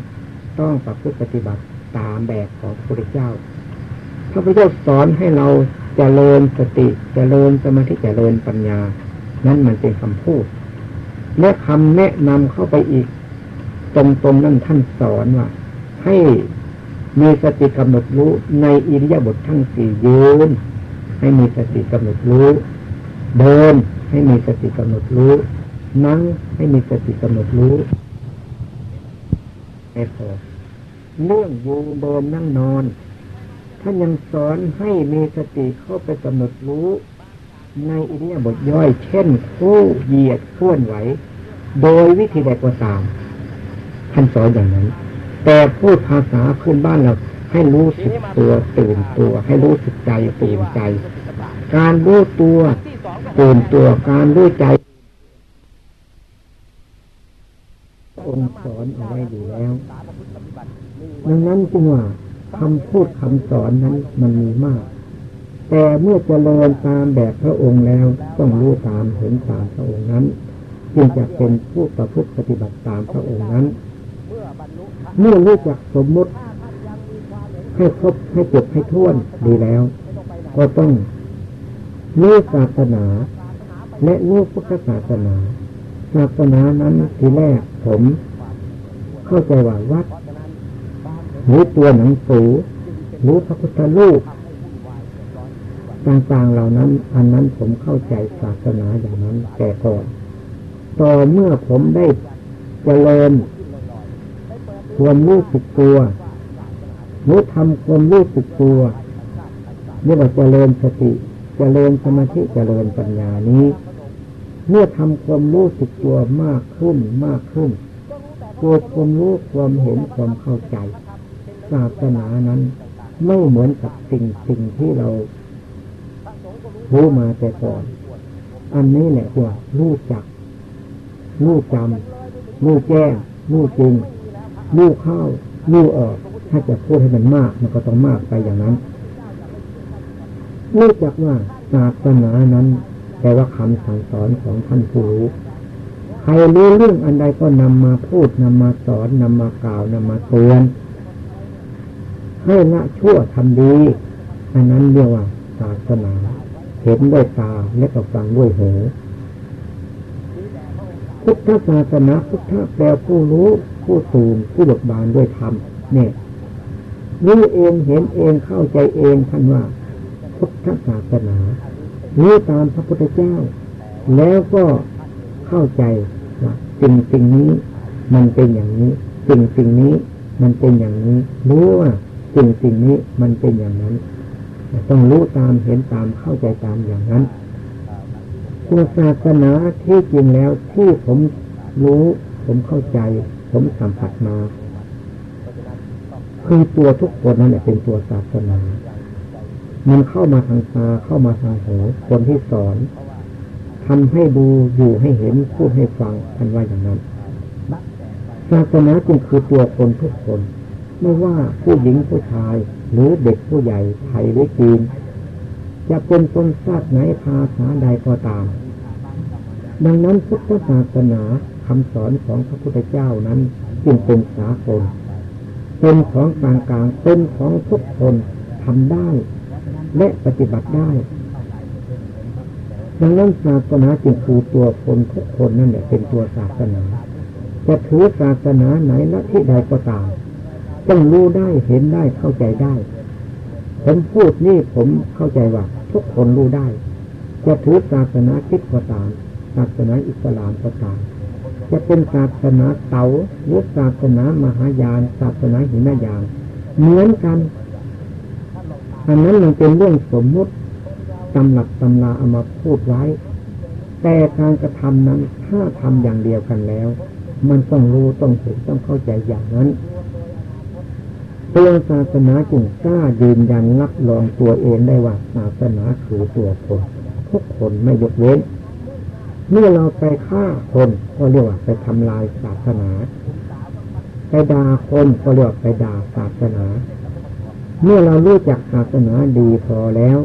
ต้องประพฤติปฏิบัติตามแบบของพระพุทธเจ้า พระพุทธเจ้าสอนให้เราจเจริญสติจเจริญสมาธิจเจริญปัญญา นั่นมันเป็นคำพูดและคำแนะนำเข้าไปอีก ตรงๆนั่นท่านสอนว่าให้ มีสติกำหนดรู้ในอิริยาบถทั้งสี่ยืน ให้มีสติกำหนดรู้ เดินให้มีสติกำหนดรู้ นั่งให้มีสติกำหนดรู้ไม่พอเรื่องยืนเดินนั่งนอนท่านยังสอนให้มีสติเข้าไปกำหนดรู้ ในอิริยาบถย่อย เช่นคู่เหยียดเคลื่อนไหว โดยวิธีใดก็ตามท่านสอนอย่างนั้น แต่พูดภาษาพื้นบ้านเราให้รู้สึกตัวตื่นตัว ให้รู้สึกใจตื่นใจ การรู้ตัวตื่นตัวการรู้ใจองค์สอนเอาไว้อยู่แล้วดังนั้นจึงว่าคำพูดคำสอนนั้นมันมีมาก แต่เมื่อเจริญตามแบบพระองค์แล้วต้องรู้ตามเห็นตามพระองค์นั้น จึงจะเป็นผู้ประพฤติปฏิบัติตามพระองค์นั้น เมื่อรู้จักสมมุติให้ครบให้จบให้ท่วนดีแล้ว ก็ต้องรู้ศาสนา และรู้พุทธศาสนา ศาสนานั้นทีแรกผม เข้าใจว่าวัดหรือตัวหนังสือหรือพระพุทธรูปต่างๆเหล่านั้น อันนั้นผมเข้าใจศาสนาอย่างนั้นแต่ก่อน ต่อเมื่อผมได้เจริญ ความรู้สึกตัวรือทำความรู้สึกตัวเรียกว่าเจริญสติเจริญสมาธิเจริญปัญญานี้ เมื่อทำความรู้สึกตัวมากขึ้นมากขึ้นเกิดความรู้ความเห็นความเข้าใจศาสนานั้นไม่เหมือนกับสิ่งสิ่งที่เรารู้มาแต่ก่อน อันนี้แหละว่ารู้จัก รู้จำรู้แจ้งรู้จริง รู้เข้ารู้ออก ถ้าจะพูดให้มันมาก มันก็ต้องมากไปอย่างนั้นรู้จักว่าศาสนานั้นแต่ว่าคำสั่งสอนของท่านผู้รู้ใครรู้เรื่องอันใดก็นำมาพูดนำมาสอนนำมากล่าวนำมาเตือนให้ละชั่วทำดี อันนั้นเรียกว่าศาสนาเห็นด้วยตาและก็ฟังด้วยหูพุทธศาสนาพุทธแปลผู้รู้ ผู้สูงผู้เบิกบานด้วยธรรมเนี่ยรู้เองเห็นเองเข้าใจเองท่านว่าพุทธศาสนารู้ตามพระพุทธเจ้า แล้วก็เข้าใจว่าสิ่งสิ่งนี้มันเป็นอย่างนี้ สิ่งสิ่งนี้มันเป็นอย่างนี้รู้ว่าสิ่งสิ่งนี้มันเป็นอย่างนั้นต้องรู้ตามเห็นตามเข้าใจตามอย่างนั้นตัวศาสนาที่จริงแล้วที่ผมรู้ผมเข้าใจ ผมสัมผัสมา คือตัวทุกคนนั่นแหละเป็นตัวศาสนามันเข้ามาทางตาเข้ามาทางหูคนที่สอนทำให้ดูอยู่ให้เห็นพูดให้ฟังทันว่าอย่างนั้นศาสนาจึงคือตัวคนทุกคน ไม่ว่าผู้หญิงผู้ชาย หรือเด็กผู้ใหญ่ไทยหรือจีน จะเป็นคนชาติไหนภาษาใดก็ตาม ดังนั้นพุทธศาสนา คำสอนของพระพุทธเจ้านั้นจึงเป็นสากลเป็นของกลางกลางเป็นของทุกคนทำได้ และปฏิบัติได้ดังนั้นศาสนาจึงคือตัวคนทุกคนนั่นแหละเป็นตัวศาสนาจะถือศาสนาไหนละที่ใดก็ตามต้องรู้ได้เห็นได้เข้าใจได้ ผมพูดนี่ผมเข้าใจว่า ทุกคนรู้ได้ จะถือศาสนาคิดก็ตามศาสนาอิสลามก็ตาม จะเป็นศาสนาเต๋าหรือศาสนามหายาน ศาสนาหินายาน เหมือนกัน อันนั้นมันเป็นเรื่องสมมุติตำหลักตำราเอามาพูดไว้ แต่การกระทำนั้นถ้าทำอย่างเดียวกันแล้ว มันต้องรู้ต้องเห็นต้องเข้าใจอย่างนั้นตัวศาสนาจึงกล้ายืนยันรับรองตัวเองได้ว่าศาสนาคือตัวคนทุกคนไม่ยกเว้น เมื่อเราไปฆ่าคนก็เรียกว่าไปทำลายศาสนา ไปด่าคนก็เรียกว่าไปด่าศาสนา เมื่อเรารู้จักศาสนาดีพอแล้ว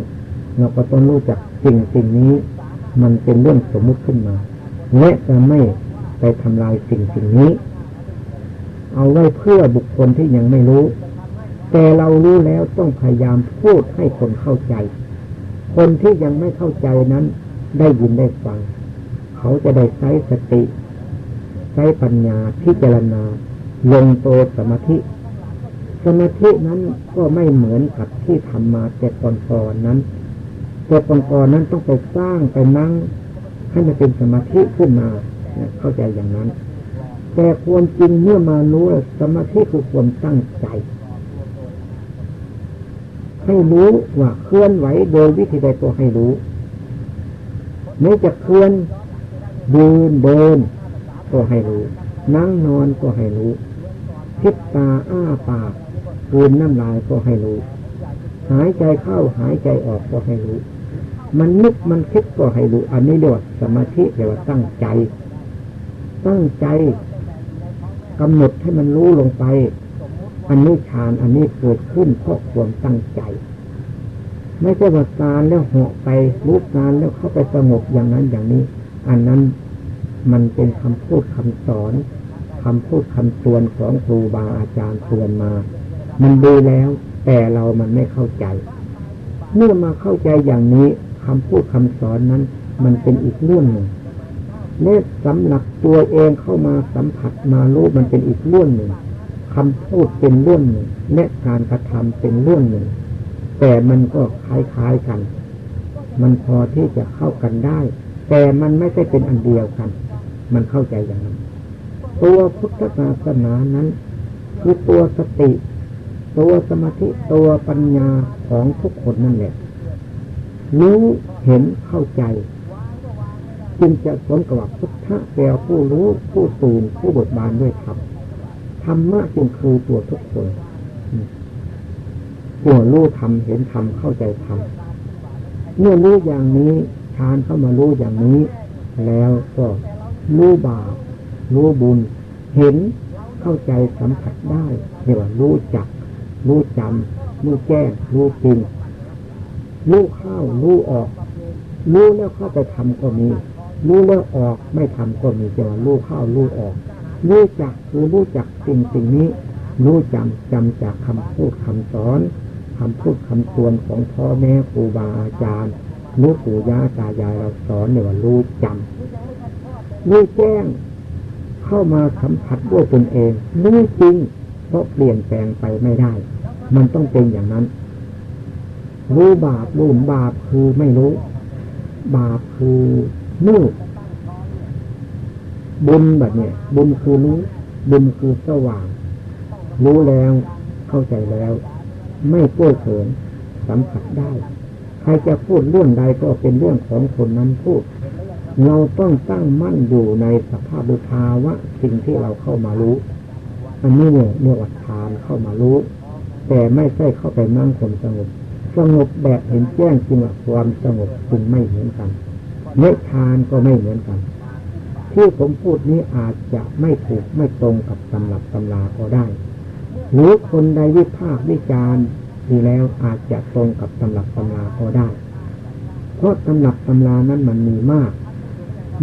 เราก็ต้องรู้จักสิ่งสิ่งนี้ มันเป็นเรื่องสมมุติขึ้นมา และจะไม่ไปทำลายสิ่งสิ่งนี้ เอาไว้เพื่อบุคคลที่ยังไม่รู้ แต่เรารู้แล้วต้องพยายามพูดให้คนเข้าใจ คนที่ยังไม่เข้าใจนั้นได้ยินได้ฟัง เขาจะได้ใช้สติ ใช้ปัญญาพิจารณา ลงโตสมาธิ สมาธินั้นก็ไม่เหมือนกับที่ทำมาแต่ก่อนนั้นแต่ก่อนนั้นต้องไปสร้างไปนั่ง ให้มันเป็นสมาธิขึ้นมาเข้าใจอย่างนั้น แต่ควรจริงเมื่อมารู้สมาธิคือควรตั้งใจให้รู้ว่าเคลื่อนไหวโดยวิธีใดตัวให้รู้ไม่จะเคลื่อน ยืนเดิน ก็ให้รู้ นั่งนอนก็ให้รู้พิษตาอ้าปากคืนน้ำลายก็ให้รู้ หายใจเข้าหายใจออกก็ให้รู้ มันนึกมันคิดก็ให้รู้ อันนี้เรียกว่าสมาธิเรียกว่าตั้งใจ ตั้งใจกำหนดให้มันรู้ลงไป อันนี้ฌานอันนี้เกิดขึ้นเพราะความตั้งใจ ไม่ใช่ว่าการแล้วเหาะไปรู้การแล้วเข้าไปสงบอย่างนั้นอย่างนี้ อันนั้นมันเป็นคำพูดคำสอนคำพูดคำตวนของครูบาอาจารย์ตวนมา มันดีแล้ว แต่เรามันไม่เข้าใจ เมื่อมาเข้าใจอย่างนี้คำพูดคำสอนนั้น มันเป็นอีกเรื่องหนึ่งเน่สำหรับตัวเองเข้ามาสัมผัสมารู้มันเป็นอีกเรื่องหนึ่งคำพูดเป็นเรื่องหนึ่งและการกระทำเป็นเรื่องหนึ่ง แต่มันก็คล้ายๆกัน มันพอที่จะเข้ากันได้ แต่มันไม่ใช่เป็นอันเดียวกัน มันเข้าใจอย่างนั้น ตัวพุทธศาสนานั้นคือตัวสติ ตัวสมาธิตัวปัญญาของทุกคนนั่นแหละรู้เห็นเข้าใจ จึงจะสมกับพุทธะแปลผู้รู้ผู้ตื่นผู้บทบานด้วยธรรมธรรมะจึงคือตัวทุกคนตัวรู้ธรรมเห็นธรรมเข้าใจธรรมเมื่อรู้อย่างนี้ ฌานเข้ามารู้อย่างนี้ แล้วก็รู้บาปรู้บุญ เห็นเข้าใจสัมผัสได้เรียกว่ารู้จัก รู้จำรู้แจ้งรู้จริงรู้เข้ารู้ออก รู้แล้วเข้าไปทำก็มี รู้แล้วออกไม่ทำก็มีจะว่ารู้เข้ารู้ออก รู้จักคือรู้จักสิ่งสิ่งนี้ รู้จำจำจากคำพูดคำสอนคำพูดคำตวนของพ่อแม่ครูบาอาจารย์ รู้ปู่ย่าตายายเราสอนเนี่ยว่ารู้จำรู้แจ้ง เข้ามาสัมผัสด้วยตนเองรู้จริงเพราะเปลี่ยนแปลงไปไม่ได้ มันต้องเป็นอย่างนั้น รู้บาปรู้บาปคือไม่รู้ บาปคือมืดบุญแบบเนี้ยบุญคือรู้บุญคือสว่าง รู้แล้วเข้าใจแล้ว ไม่ป้วเขินสัมผัสได้ ใครจะพูดเรื่องใดก็เป็นเรื่องของคนนั้นพูด เราต้องตั้งมั่นอยู่ในสภาพบุภาวะสิ่งที่เราเข้ามารู้ อันนี้เนี่ยเรียกว่าทานเข้ามารู้ แต่ไม่ใช่เข้าไปนั่งคนสงบสงบแบบเห็นแจ้งจริงว่าความสงบจึงไม่เหมือนกันเมตทานก็ไม่เหมือนกัน ที่ผมพูดนี้อาจจะไม่ถูกไม่ตรงกับตำรับตำราก็ได้ หรือคนใดวิพากษ์วิจารณ์ ดีแล้วอาจจะตรงกับตำรับตำราก็ได้ เพราะตำรับตำรานั้นมันมีมาก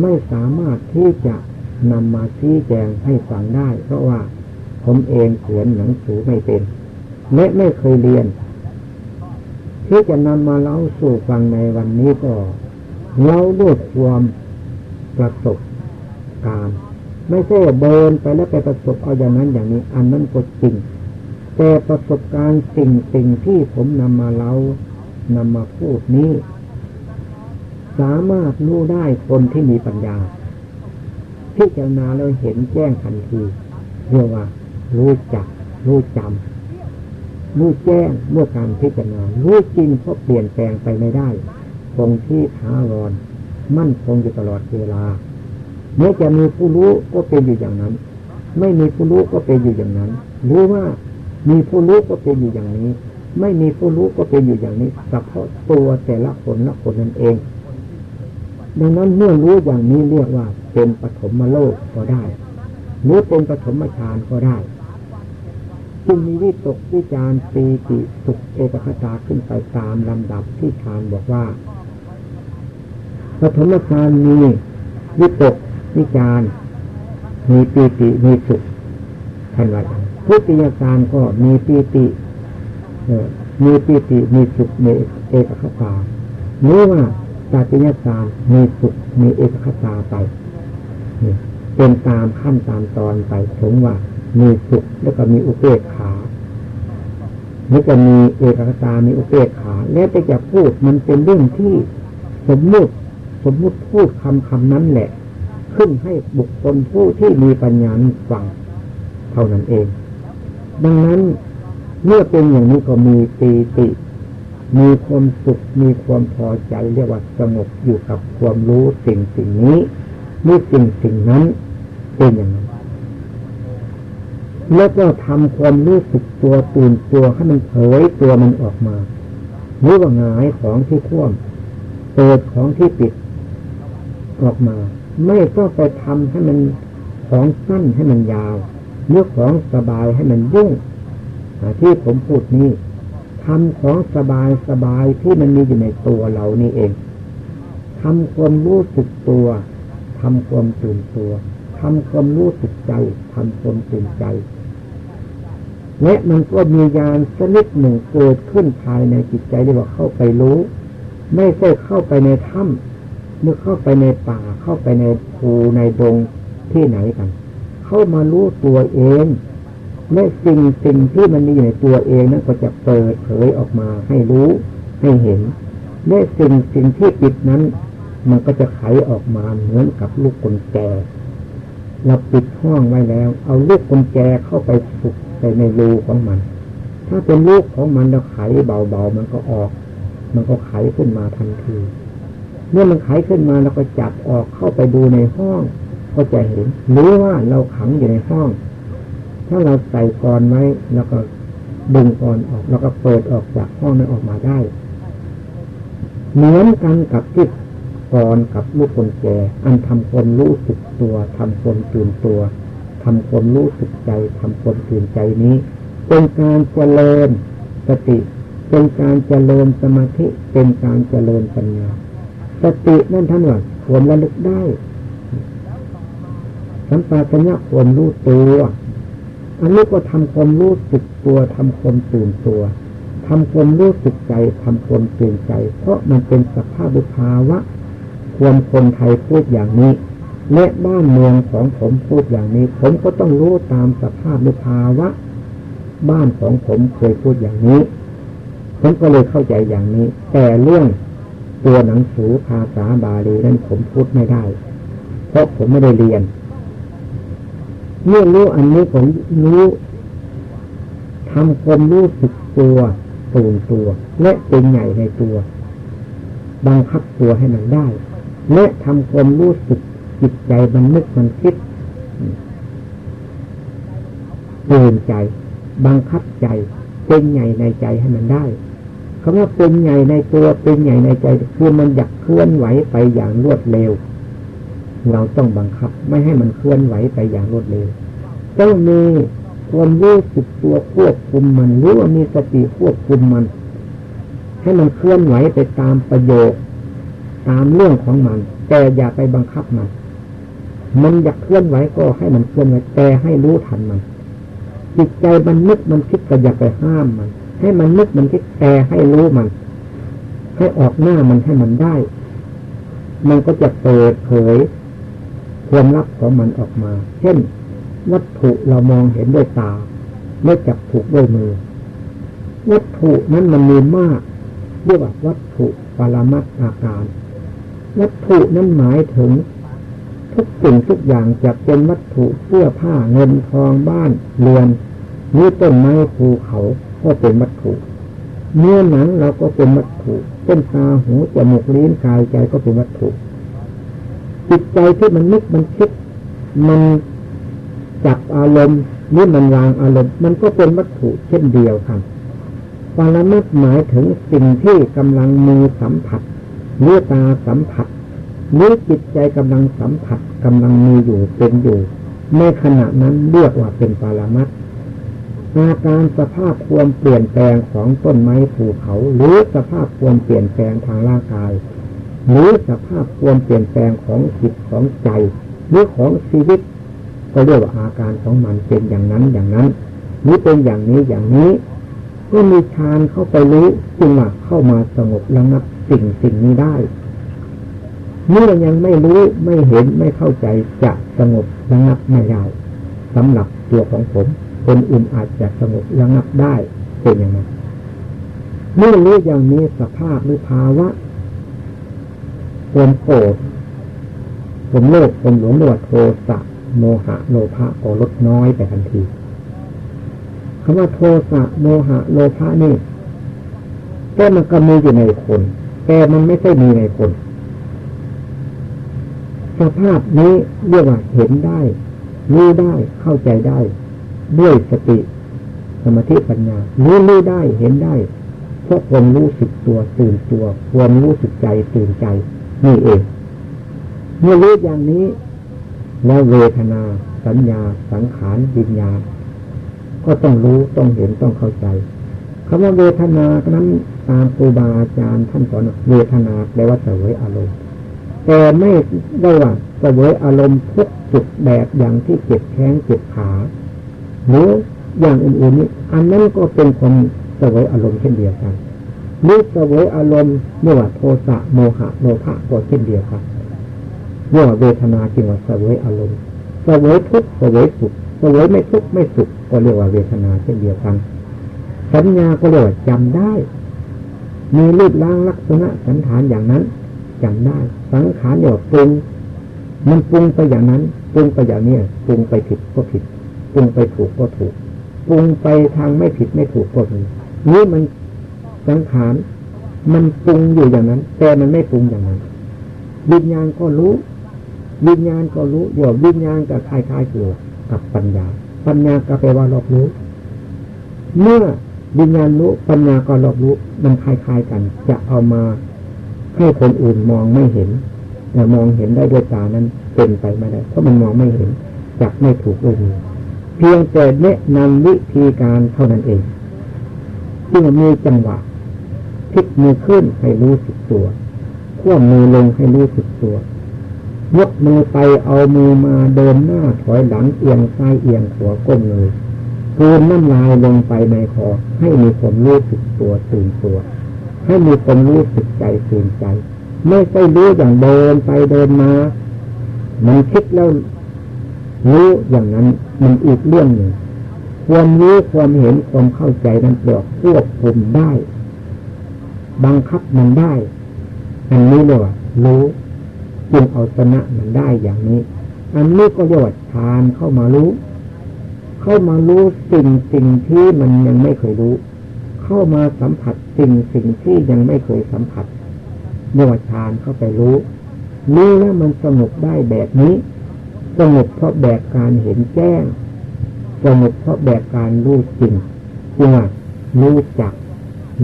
ไม่สามารถที่จะนำมาชี้แจงให้ฟังได้ เพราะว่าผมเองเขียนหนังสือไม่เป็น และไม่เคยเรียน ที่จะนำมาเล่าสู่ฟังในวันนี้ก็เล่าด้วยความประสบการณ์ไม่ใช่เดินไปแล้วไปประสบเอาอย่างนั้นอย่างนี้ อันนั้นก็จริง แต่ประสบการณ์สิ่งสิ่งที่ผมนำมาเล่านำมาพูดนี้ สามารถรู้ได้คนที่มีปัญญาพิจารณาแล้วเห็นแจ้งทันทีเรียกว่า รู้จัก รู้จำรู้แจ้งเมื่อการพิจารณารู้จริงเพราะเปลี่ยนแปลงไปไม่ได้คงที่ท้ารอน มั่นคงอยู่ตลอดเวลาเมื่อจะมีผู้รู้ก็เป็นอยู่อย่างนั้น ไม่มีผู้รู้ก็เป็นอยู่อย่างนั้น รู้ว่า มีผู้รู้ก็เป็นอยู่อย่างนี้ ไม่มีผู้รู้ก็เป็นอยู่อย่างนี้เฉพาะตัวแต่ละคนละคนนั่นเอง ดังนั้นเมื่อรู้อย่างนี้เรียกว่าเป็นปฐมโลกก็ได้หรือเป็นปฐมฌานก็ได้จึงมีวิตกวิจารปีติสุขเอกคตาขึ้นไปตามลำดับที่ฌานบอกว่าปฐมฌานมีวิตกวิจารมีปีติมีสุขท่านว่า ทุติยฌานก็มีปีติมีปีติมีสุขมีเอกคตาหรือว่าตาติยสารมีสุขมีเอกขตาไปเป็นตามขั้นตามตอนไปถึงว่ามีสุขแล้วก็มีอุเบกขามันจะมีเอกคตามีอุเบกขา แล้วจะจะพูดมันเป็นเรื่องที่สมมติสมมติพูดคำคำนั้นแหละ ขึ้นให้บุคคลผู้ที่มีปัญญาฟัง เท่านั้นเอง ดังนั้นเมื่อเป็นอย่างนี้ก็มีปีติ มีความสุข มีความพอใจเรียกว่าสงบอยู่กับความรู้สิ่งสิ่งนี้มีสิ่งสิ่งนั้นเป็นอย่างนั้นแล้วก็ทำความรู้สึกตัวตื่นตัวให้มันเผยตัวมันออกมาหรือว่าหงายของที่คว่ำเปิดของที่ปิดออกมา ไม่ต้องไปทำให้มันของสั้นให้มันยาว เมื่อของสบายให้มันยุ่งที่ผมพูดนี้ทำของสบายสบายที่มันมีอยู่ในตัวเรานี่เองทำความรู้สึกตัวทำความตื่นตัวทำความรู้สึกใจทำความตื่นใจ และมันก็มียานชนิดหนึ่งเกิดขึ้นภายในจิตใจที่ว่าเข้าไปรู้ ไม่ใช่เข้าไปในถ้ำเมื่อเข้าไปในป่าเข้าไปในภูในดงที่ไหนกัน เข้ามารู้ตัวเองและสิ่งสิ่งที่มันมีอยู่ในตัวเองนั้นก็จะเปิดเผยออกมาให้รู้ให้เห็นและสิ่งสิ่งที่ปิดนั้น มันก็จะไขออกมาเหมือนกับลูกกุญแจเราปิดห้องไว้แล้ว เอาลูกกุญแจเข้าไปสุกไปในรูของมัน ถ้าเป็นลูกของมันเราไขเบาๆมันก็ออก มันก็ไขขึ้นมาทันที เมื่อมันไขขึ้นมาเราก็จับออกเข้าไปดูในห้อง ก็จะเห็น หรือว่าเราขังอยู่ในห้อง ถ้าเราใส่กรไว้แล้วก็ดึงกรออก แล้วก็เปิดออกจากห้องนั้นออกมาได้ เหมือนกันกับที่กรกับลูกคนแก่อันทำคนรู้สึกตัวทำคนตื่นตัวทำความรู้สึกใจทำความตื่นใจนี้ เป็นการเจริญสติ เป็นการเจริญสมาธิ เป็นการเจริญปัญญา สตินั่นท่านว่าความระลึกได้ สัมปชัญญะความรู้ตัวอันนี้ก็ทำความรู้สึกตัวทำความตื่นตัวทำความรู้สึกใจทำความตื่นใจ เพราะมันเป็นสภาพบุภาวะความคนไทยพูดอย่างนี้และบ้านเมืองของผมพูดอย่างนี้ ผมก็ต้องรู้ตามสภาพหรือภาวะ บ้านของผมเคยพูดอย่างนี้ ผมก็เลยเข้าใจอย่างนี้ แต่เรื่องตัวหนังสือภาษาบาลีนั้นผมพูดไม่ได้ เพราะผมไม่ได้เรียน เมื่อรู้อันนี้ผมรู้ทำความรู้สึกตัวตื่นตัว และเป็นใหญ่ในตัว บังคับตัวให้มันได้ และทำความรู้สึกจิตใจมันนึกมันคิดเตือนใจ บังคับใจ เป็นใหญ่ในใจให้มันได้คำว่าเป็นใหญ่ในตัวเป็นใหญ่ในใจ คือมันอยากเคลื่อนไหวไปอย่างรวดเร็ว เราต้องบังคับ ไม่ให้มันเคลื่อนไหวไปอย่างรวดเร็วต้องมีความรู้สึกตัวควบคุมมันหรือว่ามีสติควบคุมมัน ให้มันเคลื่อนไหวไปตามประโยชน์ตามเรื่องของมัน แต่อย่าไปบังคับมัน มันอยากเคลื่อนไหวก็ให้มันเคลื่อนไหวแต่ให้รู้ทันมันจิตใจมันนึกมันคิดก็อย่าไปห้ามมัน ให้มันนึกมันคิดแต่ให้รู้มัน ให้ออกหน้ามันให้มันได้ มันก็จะเปิดเผย ความลับของมันออกมา เช่น วัตถุเรามองเห็นด้วยตา ไม่จับถูกด้วยมือ วัตถุนั้นมันมีมากเรียกว่าวัตถุปรมัตอาการ วัตถุนั้นหมายถึง ทุกสิ่งทุกอย่างจะเป็นวัตถุเสื้อผ้าเงินทองบ้านเรือนนี่ต้นไม้ภูเขาก็เป็นวัตถุ เนื้อหนังเราก็เป็นวัตถุเส้นตาหูจมูกลิ้นกายใจก็เป็นวัตถุ จิตใจที่มันนึกมันคิด มันจับอารมณ์นี่มันวางอารมณ์ มันก็เป็นวัตถุเช่นเดียวกันปรมัตหมายถึงสิ่งที่กำลังมือสัมผัสเนื้อตาสัมผัสนี้จิตใจกำลังสัมผัสกำลังมีอยู่เป็นอยู่ในขณะนั้นเรียกว่าเป็นปารามัตอาการสภาพความเปลี่ยนแปลงของต้นไม้ภูเขา หรือสภาพความเปลี่ยนแปลงทางร่างกาย หรือสภาพความเปลี่ยนแปลงของจิตของใจหรือของชีวิต ก็เรียกว่าอาการของมันเป็นอย่างนั้นอย่างนั้นหรือเป็นอย่างนี้อย่างนี้ก็มีฌานเข้าไปรู้จึงว่าเข้ามาสงบระงับสิ่งสิ่งนี้ได้เมื่อยังไม่รู้ไม่เห็นไม่เข้าใจจะสงบระงับไม่ได้สำหรับตัวของผม คนอื่นอาจจะสงบระงับได้เป็นอย่างนั้นเมื่อรู้อย่างนี้สภาพหรือภาวะ ความโกรธความโลภความหลงโมโทสะโมหะโลภะก็ลดน้อยไปทันทีคำว่าโทสะโมหะโลภะนี่แต่มันก็มีอยู่ในคน แต่มันไม่ใช่มีในคน สภาพนี้เรียกว่าเห็นได้รู้ได้เข้าใจได้ ด้วยสติ สมาธิปัญญารู้รู้ได้เห็นได้เพราะความรู้สึกตัวตื่นตัว ความรู้สึกใจตื่นใจ นี่เองเมื่อรู้อย่างนี้ แล้วเวทนา สัญญา สังขารวิญญาณก็ต้องรู้ต้องเห็นต้องเข้าใจคำว่าเวทนานั้นตามครูบาอาจารย์ท่านสอนเวทนาแปลว่าเสวยอารมณ์ แต่ไม่ได้ว่าเสวยอารมณ์ทุกจุดแบบอย่างที่เจ็บแข้งเจ็บขาหรืออย่างอื่นๆนี้ อันนั้นก็เป็นคนเสวยอารมณ์เช่นเดียวกัน หรือเสวยอารมณ์เมื่อว่าโทสะโมหะโลภะก็เช่นเดียวกันเมื่อเวทนาจึงว่าเสวยอารมณ์เสวยทุกเสวยสุขเสวยไม่ทุกไม่สุขก็เรียกว่าเวทนาเช่นเดียวกัน สัญญาก็เรียกว่าจำได้ มีรูปร่างลักษณะสันฐานอย่างนั้นจำได้ สังขารเรียกว่าปรุงมันปรุงไปอย่างนั้นปรุงไปอย่างนี้ปรุงไปผิดก็ผิดปรุงไปถูกก็ถูกปรุงไปทางไม่ผิดไม่ถูกก็มีนี่มัน สังขารมันปรุงอยู่อย่างนั้น แต่มันไม่ปรุงอย่างนั้นวิญญาณก็รู้ วิญญาณก็รู้ว่าวิญญาณกับคล้ายตัวกับปัญญา ปัญญาก็แปลว่ารอบรู้ เมื่อวิญญาณรู้ปัญญาก็รอบรู้มันคล้ายกัน จะเอามาให้คนอื่นมองไม่เห็นแต่มองเห็นได้ด้วยตานั้นเป็นไปไม่ได้เพราะมันมองไม่เห็นจับไม่ถูกด้วยมือเพียงแต่แนะนำวิธีการเท่านั้นเองที่มีจังหวะ พลิกมือขึ้นให้รู้สึกตัวขั้วมือลงให้รู้สึกตัวยกมือไปเอามือมาเดินหน้าถอยหลังเอียงซ้ายเอียงขวาก้มเลยคืนน้ำลายลงไปในคอให้มีความรู้สึกตัวตื่นตัว ให้มีความรู้สึกใจตื่นใจ ไม่ใช่รู้อย่างเดินไปเดินมา มันคิดแล้วรู้อย่างนั้นมันอีกเรื่องหนึ่ง ความรู้ความเห็นความเข้าใจนั้นเปลือกควบคุมได้ บังคับมันได้ อันนี้เรียกว่ารู้จึงเอาชนะมันได้อย่างนี้ อันนี้ก็เรียกว่าฌานเข้ามารู้ เข้ามารู้สิ่งสิ่งที่มันยังไม่เคยรู้ เข้ามาสัมผัสสิ่งสิ่งที่ยังไม่เคยสัมผัสเรียกว่าฌานเข้าไปรู้รู้แล้วมันสงบได้แบบนี้ สงบเพราะแบบการเห็นแจ้ง สงบเพราะแบบการรู้จริงจริงว่ารู้จัก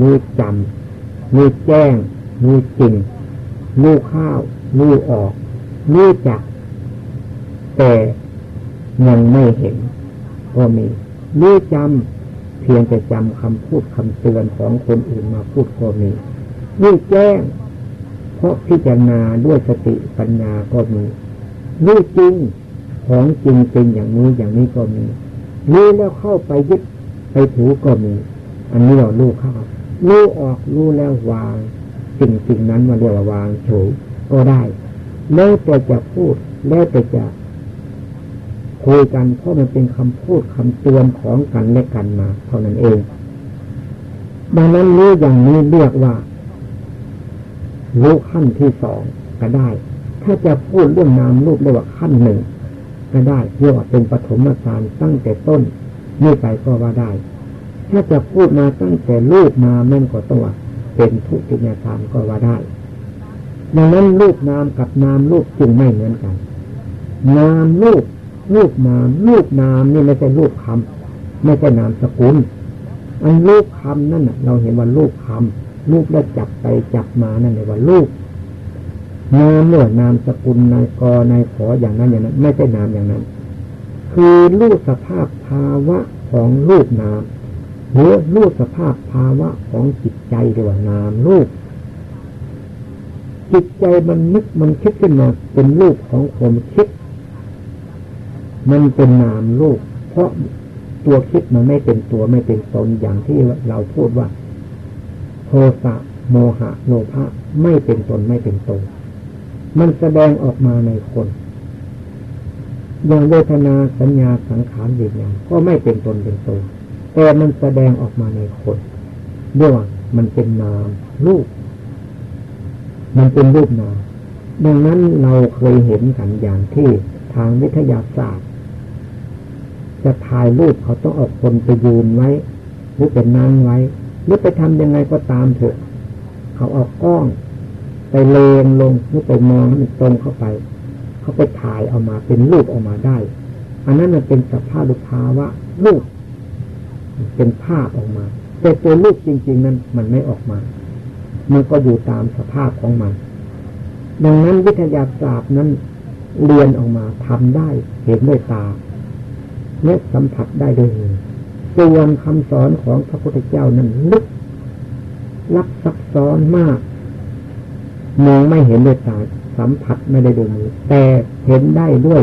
รู้จำ รู้แจ้งรู้จริงรู้ข้าวรู้ออกรู้จัก แต่ยังไม่เห็นก็มีรู้จำเพียงแต่จำคำพูดคำเตือนของคนอื่นมาพูดก็มีรู้แจ้ง เพราะพิจารณาด้วยสติปัญญาก็มีรู้จริงของจริงเป็นอย่างนี้อย่างนี้ก็มีรู้แล้วเข้าไปยึดไปถือก็มี อันนี้เรารู้เข้า รู้ออกรู้แล้ววาง สิ่งสิ่งนั้นมาเรียกว่าวางโฉก็ได้แล้วแต่จะพูดแล้วแต่จะคุยกันเพราะมันเป็นคำพูดคำเตือนของกันและกันมา เท่านั้นเอง ดังนั้นรู้อย่างนี้เรียกว่ารู้ขั้นที่สองก็ได้ ถ้าจะพูดเรื่องนามรูปเรียกว่าขั้นหนึ่งก็ได้เรียกว่าเป็นปฐมฌานตั้งแต่ต้นนี่ไปก็ว่าได้ ถ้าจะพูดมาตั้งแต่รูปมาแม่นก็ต้องว่าเป็นทุติยฌานก็ว่าได้ ดังนั้นรูปนามกับนามรูปจึงไม่เหมือนกัน นามรูปรูปนามรูปนามนี่ไม่ใช่รูปคำไม่ใช่นามสกุล อันรูปคำนั่นเราเห็นว่ารูปคำรูปแล้วจับไปจับมานั่นเลยว่ารูปนามเนื่อนามสกุลนายกนายขออย่างนั้นอย่างนั้น ไม่ใช่นามอย่างนั้น คือรูปสภาพภาวะของรูปนาม หรือรูปสภาพภาวะของจิตใจเรียกว่านามรูป จิตใจมันนึกมันคิดขึ้นมาเป็นรูปของความคิด มันเป็นนามรูป เพราะตัวคิดมันไม่เป็นตัวไม่เป็นตนอย่างที่เราพูดว่าโทสะโมหะโลภะไม่เป็นตนไม่เป็นตนมันแสดงออกมาในคนอย่างเวทนาสัญญาสังขารวิญญาณก็ไม่เป็นตนเป็นตน แต่มันแสดงออกมาในคนเรียกว่ามันเป็นนามรูป มันเป็นรูปนาม ดังนั้นเราเคยเห็นกันอย่างที่ทางวิทยาศาสตร์ จะถ่ายรูปเขาต้องเอาคนไปยืนไว้ หรือเป็นนั่งไว้ หรือไปทำยังไงก็ตามเถอะเขาเอากล้อง ไปเลงลงหรือไปมองให้มันตรงเข้าไป เขาไปถ่ายเอามาเป็นรูปออกมาได้ อันนั้นมันเป็นสภาพภาวะรูป เป็นภาพออกมา แต่ตัวรูปจริง ๆ นั้นมันไม่ออกมา มันก็อยู่ตามสภาพของมัน ดังนั้นวิทยาศาสตร์นั้นเรียนออกมาทำได้เห็นด้วยตาและสัมผัสได้ด้วยมือส่วนคำสอนของพระพุทธเจ้านั้นลึกลับซับซ้อนมากมองไม่เห็นด้วยตาสัมผัสไม่ได้ด้วยมือแต่เห็นได้ด้วย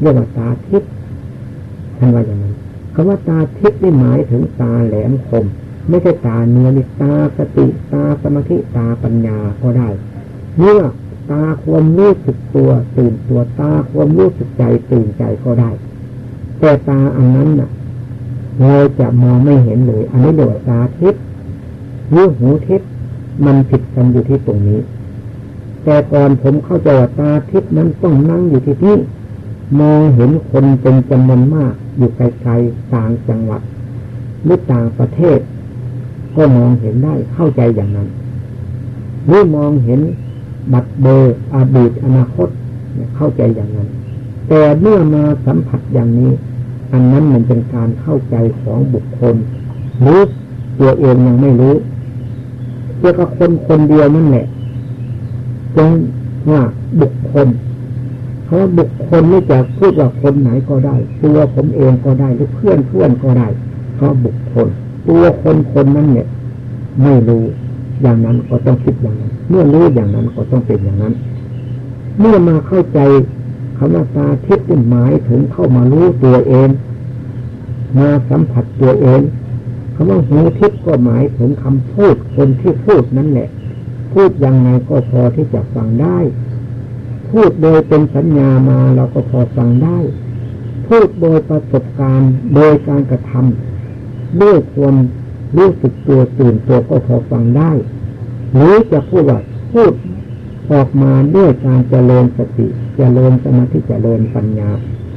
เรียกว่าตาทิพย์ท่านว่าอย่างนั้น คำว่าตาทิพย์นี่หมายถึงตาแหลมคม ไม่ใช่ตาเนื้อนี่ตาสติตาสมาธิตาปัญญาก็ได้เมื่อตาความรู้สึกตัวตื่นตัวตาความรู้สึกใจตื่นใจก็ได้ แต่ตาอันนั้นน่ะ เราจะมองไม่เห็นเลย อันนี้เรียกว่าตาทิพย์หรือหูทิพย์มันผิดกันอยู่ที่ตรงนี้ แต่ก่อนผมเข้าใจว่าตาทิพย์นั้นต้องนั่งอยู่ที่นี่ มองเห็นคนเป็นจำนวนมาก อยู่ไกลๆต่างจังหวัดหรือต่างประเทศ ก็มองเห็นได้เข้าใจอย่างนั้นหรือมองเห็นบัตรเบอร์อดีตอนาคตเข้าใจอย่างนั้น แต่เมื่อมาสัมผัสอย่างนี้ อันนั้นมันเป็นการเข้าใจของบุคคลหรือตัวเองยังไม่รู้เกี่ยวกับคนคนเดียวนั่นแหละจงว่าบุคคล ราะบุคคลไม่จะพูดว่าคนไหนก็ได้ ตัวผมเองก็ได้หรือเพื่อนเพื่อนก็ได้เพราะบุคคล ตัวคนคนนั้นเนี่ย ไม่รู้อย่างนั้นก็ต้องคิดอย่างนั้น เมื่อรู้อย่างนั้นก็ต้องเป็นอย่างนั้น เมื่อมาเข้าใจคำว่าตาทิพย์หมายถึงเข้ามารู้ตัวเอง มาสัมผัสตัวเองคำว่าหูทิพย์ก็หมายถึงคำพูดคนที่พูดนั่นแหละ พูดยังไงก็พอที่จะฟังได้ พูดโดยเป็นสัญญามาเราก็พอฟังได้ พูดโดยประสบการณ์โดยการกระทำด้วยความรู้สึกตัวตื่นตัวก็พอฟังได้ หรือจะพูดว่าพูดออกมาด้วยการเจริญสติเจริญสมาธิเจริญปัญญา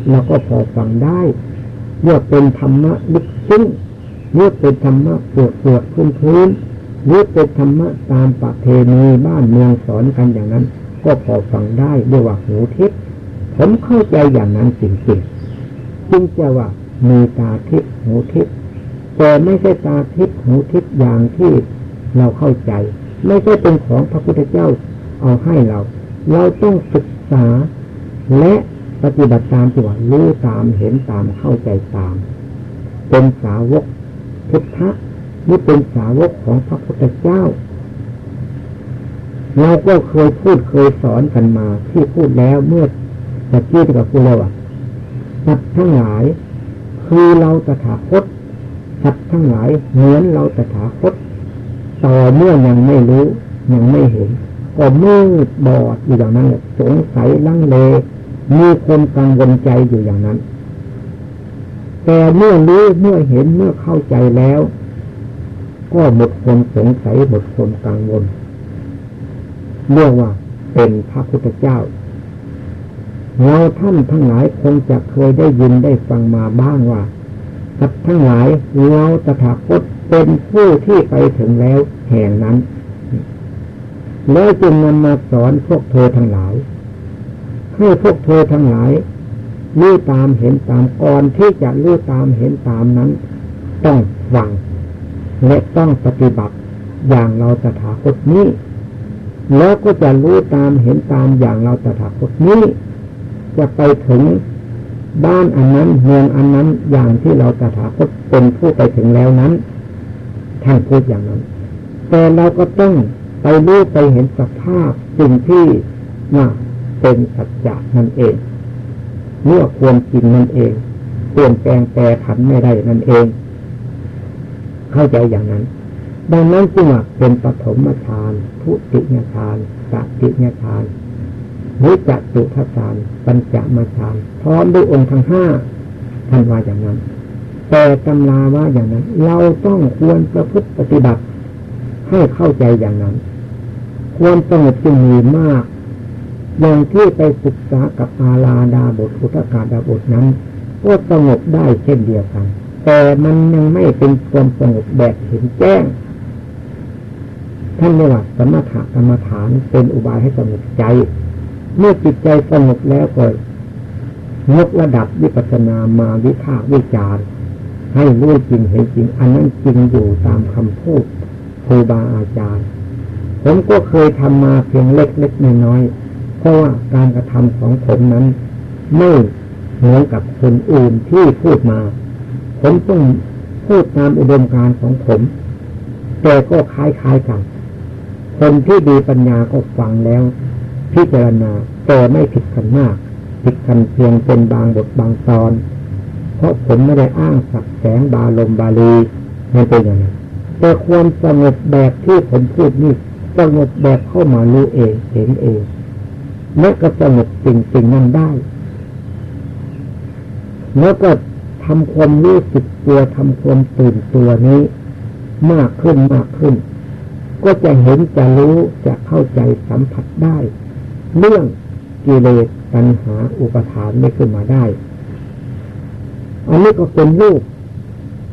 เราก็พอฟังได้เมื่อเป็นธรรมะลึกซึ้งเมื่อเป็นธรรมะปวดปวดพื้นพื้นหรือเป็นธรรมะตามประเพณีบ้านเมืองสอนกันอย่างนั้น ก็พอฟังได้ด้วยว่าหูทิพย์ผมเข้าใจอย่างนั้นจริงๆจึงจะว่ามีตาทิพย์หูทิพย์แต่ไม่ใช่ตาทิพย์หูทิพย์อย่างที่เราเข้าใจ ไม่ใช่เป็นของพระพุทธเจ้าเอาให้เรา เราต้องศึกษา และปฏิบัติตามที่ว่ารู้ตามเห็นตามเข้าใจตาม เป็นสาวกพุทธะนี่เป็นสาวกของพระพุทธเจ้า เราก็เคยพูดเคยสอนกันมา ที่พูดแล้วเมื่อตะกี้ที่กับพูดแล้วอะสัตว์ทั้งหลาย คือเราตถาคตสัตว์ทั้งหลายเหมือนเราตถาคต ต่อเมื่อยังไม่รู้ยังไม่เห็นก็มืดบอดอยู่อย่างนั้นสงสัยลังเลมีคนกังวลใจอยู่อย่างนั้น แต่เมื่อรู้เมื่อเห็นเมื่อเข้าใจแล้ว ก็หมดความสงสัยหมดความกังวล เรียกว่าเป็นพระพุทธเจ้า เราท่านทั้งหลายคงจะเคยได้ยินได้ฟังมาบ้างว่าสัตว์ทั้งหลายเราตถาคตเป็นผู้ที่ไปถึงแล้วแห่งนั้น แล้วจึงนำมาสอนพวกเธอทั้งหลายให้พวกเธอทั้งหลายรู้ตามเห็นตามก่อนที่จะรู้ตามเห็นตามนั้น ต้องฟัง และต้องปฏิบัติอย่างเราตถาคตนี้ แล้วก็จะรู้ตามเห็นตามอย่างเราตถาคตนี้ จะไปถึงบ้านอันนั้นเมืองอันนั้นอย่างที่เราตถาคตเป็นผู้ไปถึงแล้วนั้นท่านพูดอย่างนั้น แต่เราก็ต้องไปรู้ไปเห็นสภาพสิ่งที่ว่าเป็นสัจจะนั่นเองเมื่อควรกินนั่นเองเปลี่ยนแปลงแปรผันไม่ได้นั่นเอง เข้าใจอย่างนั้น ดังนั้นจึงเป็นปฐมฌานทุติยฌานสติยฌานหรือจัตุทัศานปัญจมาฌานพร้อมด้วยองค์ทั้งห้าท่านว่าอย่างนั้น แต่ตำราว่าอย่างนั้น เราต้องควรประพฤติปฏิบัติ ให้เข้าใจอย่างนั้น ความสงบจึงมีมาก อย่างที่ไปศึกษากับอาลาดาบทอุทกาดาบทนั้น ก็สงบได้เช่นเดียวกัน แต่มันยังไม่เป็นความสงบแบบเห็นแจ้ง ท่านเรียกว่าสมถะกรรมฐานเป็นอุบายให้สงบใจ เมื่อจิตใจสงบแล้วก็ยกระดับวิปัสสนามาวิภาควิจารให้รู้จริงเห็นจริง อันนั้นจริงอยู่ตามคำพูดครูบาอาจารย์ ผมก็เคยทำมาเพียงเล็กๆน้อยๆเพราะว่าการกระทำของผมนั้น ไม่เหมือนกับคนอื่นที่พูดมา ผมต้องพูดตามอุดมการของผม แต่ก็คล้ายๆกัน คนที่ดีปัญญาก็ฟังแล้ว พิจารณาแต่ไม่ผิดกันมาก ผิดกันเพียงเป็นบางบทบางตอน เพราะผมไม่ได้อ้างสักแสงบาลมบาลีไม่เป็นอย่างนั้นแต่ความสงบแบบที่ผมพูดนี่สงบแบบเข้ามารู้เองเห็นเองและก็สงบจริงๆนั่นได้แล้วก็ทำความรู้สึกตัวทำความตื่นตัวนี้ มากขึ้นมากขึ้น ก็จะเห็นจะรู้จะเข้าใจสัมผัสได้ เรื่องกิเลสตัณหาอุปทานไม่ขึ้นมาได้ อันนี้ก็เป็นรูป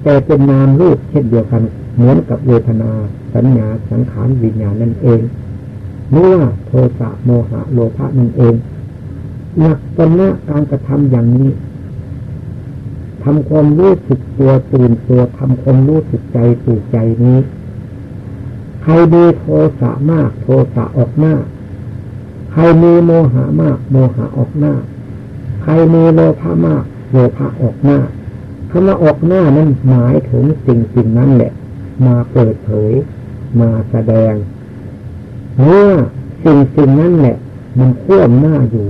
แต่เป็นนามรูปเช่นเดียวกัน เหมือนกับเวทนาสัญญาสังขารวิญญาณนั่นเองเมื่อโทสะโมหะโลภะนั่นเองหลักตนะการกระทำอย่างนี้ทำความรู้สึกตัวตื่นตัวทำความรู้สึกใจสู่ใจนี้ ใครมีโทสะมาก โทสะออกหน้า ใครมีโมหะมาก โมหะออกหน้า ใครมีโลภะมากโลภะออกหน้าคำว่าออกหน้านั้นหมายถึงสิ่งสิ่งนั้นแหละ มาเปิดเผย มาแสดงเมื่อสิ่งสิ่งนั้นแหละ มันควมหน้าอยู่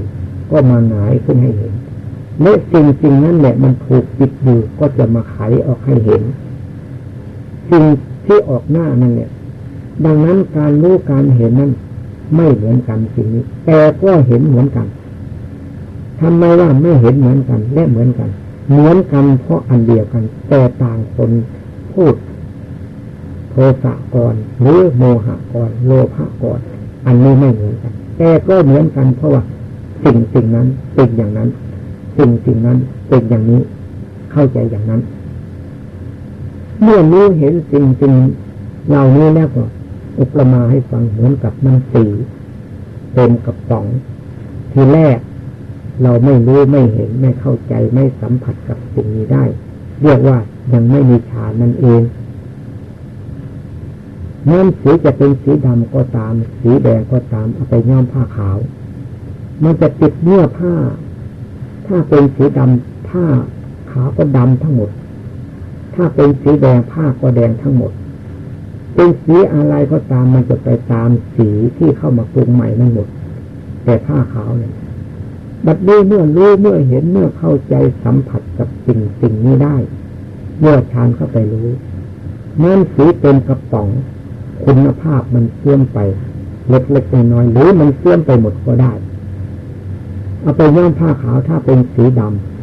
ก็มาหงายขึ้นให้เห็นเมื่อสิ่งสิ่งนั้นแหละมันถูกปิดอยู่ก็จะมาไขออกให้เห็น สิ่งที่ออกหน้านั่นแหละ ดังนั้นการรู้การเห็นนั้น ไม่เหมือนกันสิ่งนี้ แต่ก็เห็นเหมือนกันทำไมว่าไม่เห็นเหมือนกัน และเหมือนกัน เหมือนกันเพราะอันเดียวกัน แต่ต่างคนพูดโทสะก่อนหรือโมหะก่อนโลภะก่อนอันนี้ไม่เหมือนกัน แต่ก็เหมือนกันเพราะว่าสิ่งสิ่งนั้นเป็นอย่างนั้น สิ่งสิ่งนั้นเป็นอย่างนี้ เข้าใจอย่างนั้น เมื่อรู้เห็นสิ่งสิ่งเหล่านี้แล้วก็ อุปมาให้ฟังเหมือนกับน้ำสีเต็มกระป๋อง ทีแรกเราไม่รู้ไม่เห็นไม่เข้าใจไม่สัมผัสกับสิ่งนี้ได้ เรียกว่ายังไม่มีฌานนั่นเองน้ำสีจะเป็นสีดำก็ตาม สีแดงก็ตามเอาไปย้อมผ้าขาว มันจะติดเนื้อผ้า ถ้าเป็นสีดำผ้าขาวก็ดำทั้งหมด ถ้าเป็นสีแดงผ้าก็แดงทั้งหมด เป็นสีอะไรก็ตามมันจะไปตามสีที่เข้ามาปรุงใหม่นั่นหมด แต่ผ้าขาวเนี่ยบัดนี้เมื่อรู้เมื่อเห็นเมื่อเข้าใจสัมผัสกับสิ่งสิ่งนี้ได้ เมื่อชานเข้าไปรู้น้ำสีเป็นกระป๋อง คุณภาพมันเสื่อมไป เล็กๆน้อยๆหรือมันเสื่อมไปหมดก็ได้ เอาไปย้อมผ้าขาวถ้าเป็นสีด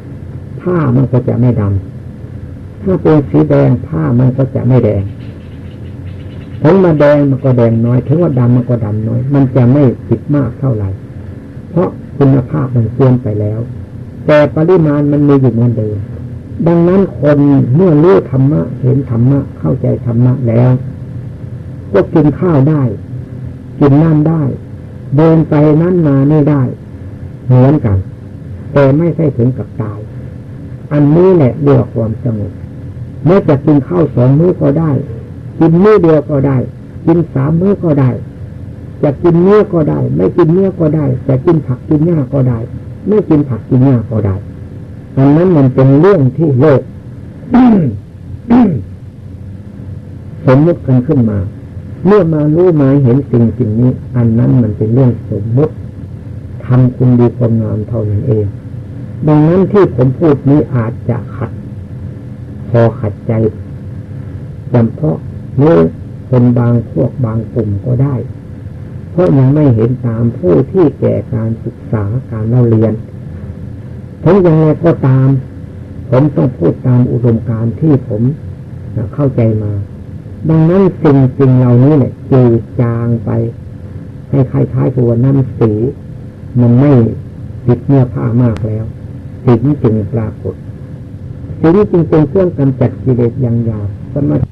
ำผ้ามันก็จะไม่ดำถ้าเป็นสีแดงผ้ามันก็จะไม่แดง ถึงมาแดงมันก็แดงน้อย ถึงว่าดำมันก็ดำน้อย มันจะไม่ติดมากเท่าไหร่ เพราะคุณภาพมันเสื่อมไปแล้ว แต่ปริมาณมันมีอยู่เหมือนเดิมดังนั้นคนเมื่อรู้ธรรมะ เห็นธรรมะ เข้าใจธรรมะแล้ว ก็กินข้าวได้ กินน้ำได้ เดินไปนั้นมาไม่ได้ เหมือนกัน แต่ไม่ใช่ถึงกับตาย อันนี้แหละเรียกความสงบเมื่อจะกินข้าวสองมื้อก็ได้ กินมื้อเดียวก็ได้ กินสามมื้อก็ได้จะกินเนื้อก็ได้ ไม่กินเนื้อก็ได้จะกินผักกินหญ้าก็ได้ ไม่กินผักกินหญ้าก็ได้อันนั้นมันเป็นเรื่องที่โลกสมมติกันขึ้นมา เมื่อมารู้มาเห็นสิ่งสิ่งนี้ อันนั้นมันเป็นเรื่องสมมติทำคุณดีความงามเท่านั้นเอง ดังนั้นที่ผมพูดนี้อาจจะขัด พอขัดใจจำเพาะ หรือคนบางพวกบางกลุ่มก็ได้ เพราะยังไม่เห็นตามผู้ที่แก่การศึกษาการเล่าเรียนผมยังไงก็ตาม ผมต้องพูดตามอุดมการที่ผมเข้าใจมา ดังนั้นสิ่งสิ่งเหล่านี้เนี่ยจืดจางไป ให้คล้ายๆตัวน้ำสีมันไม่ติดเนื้อผ้ามากแล้วสิ่งจึงปรากฏสิ่งจึงเป็นเครื่องกำจัดกิเลสอย่างยาบสมา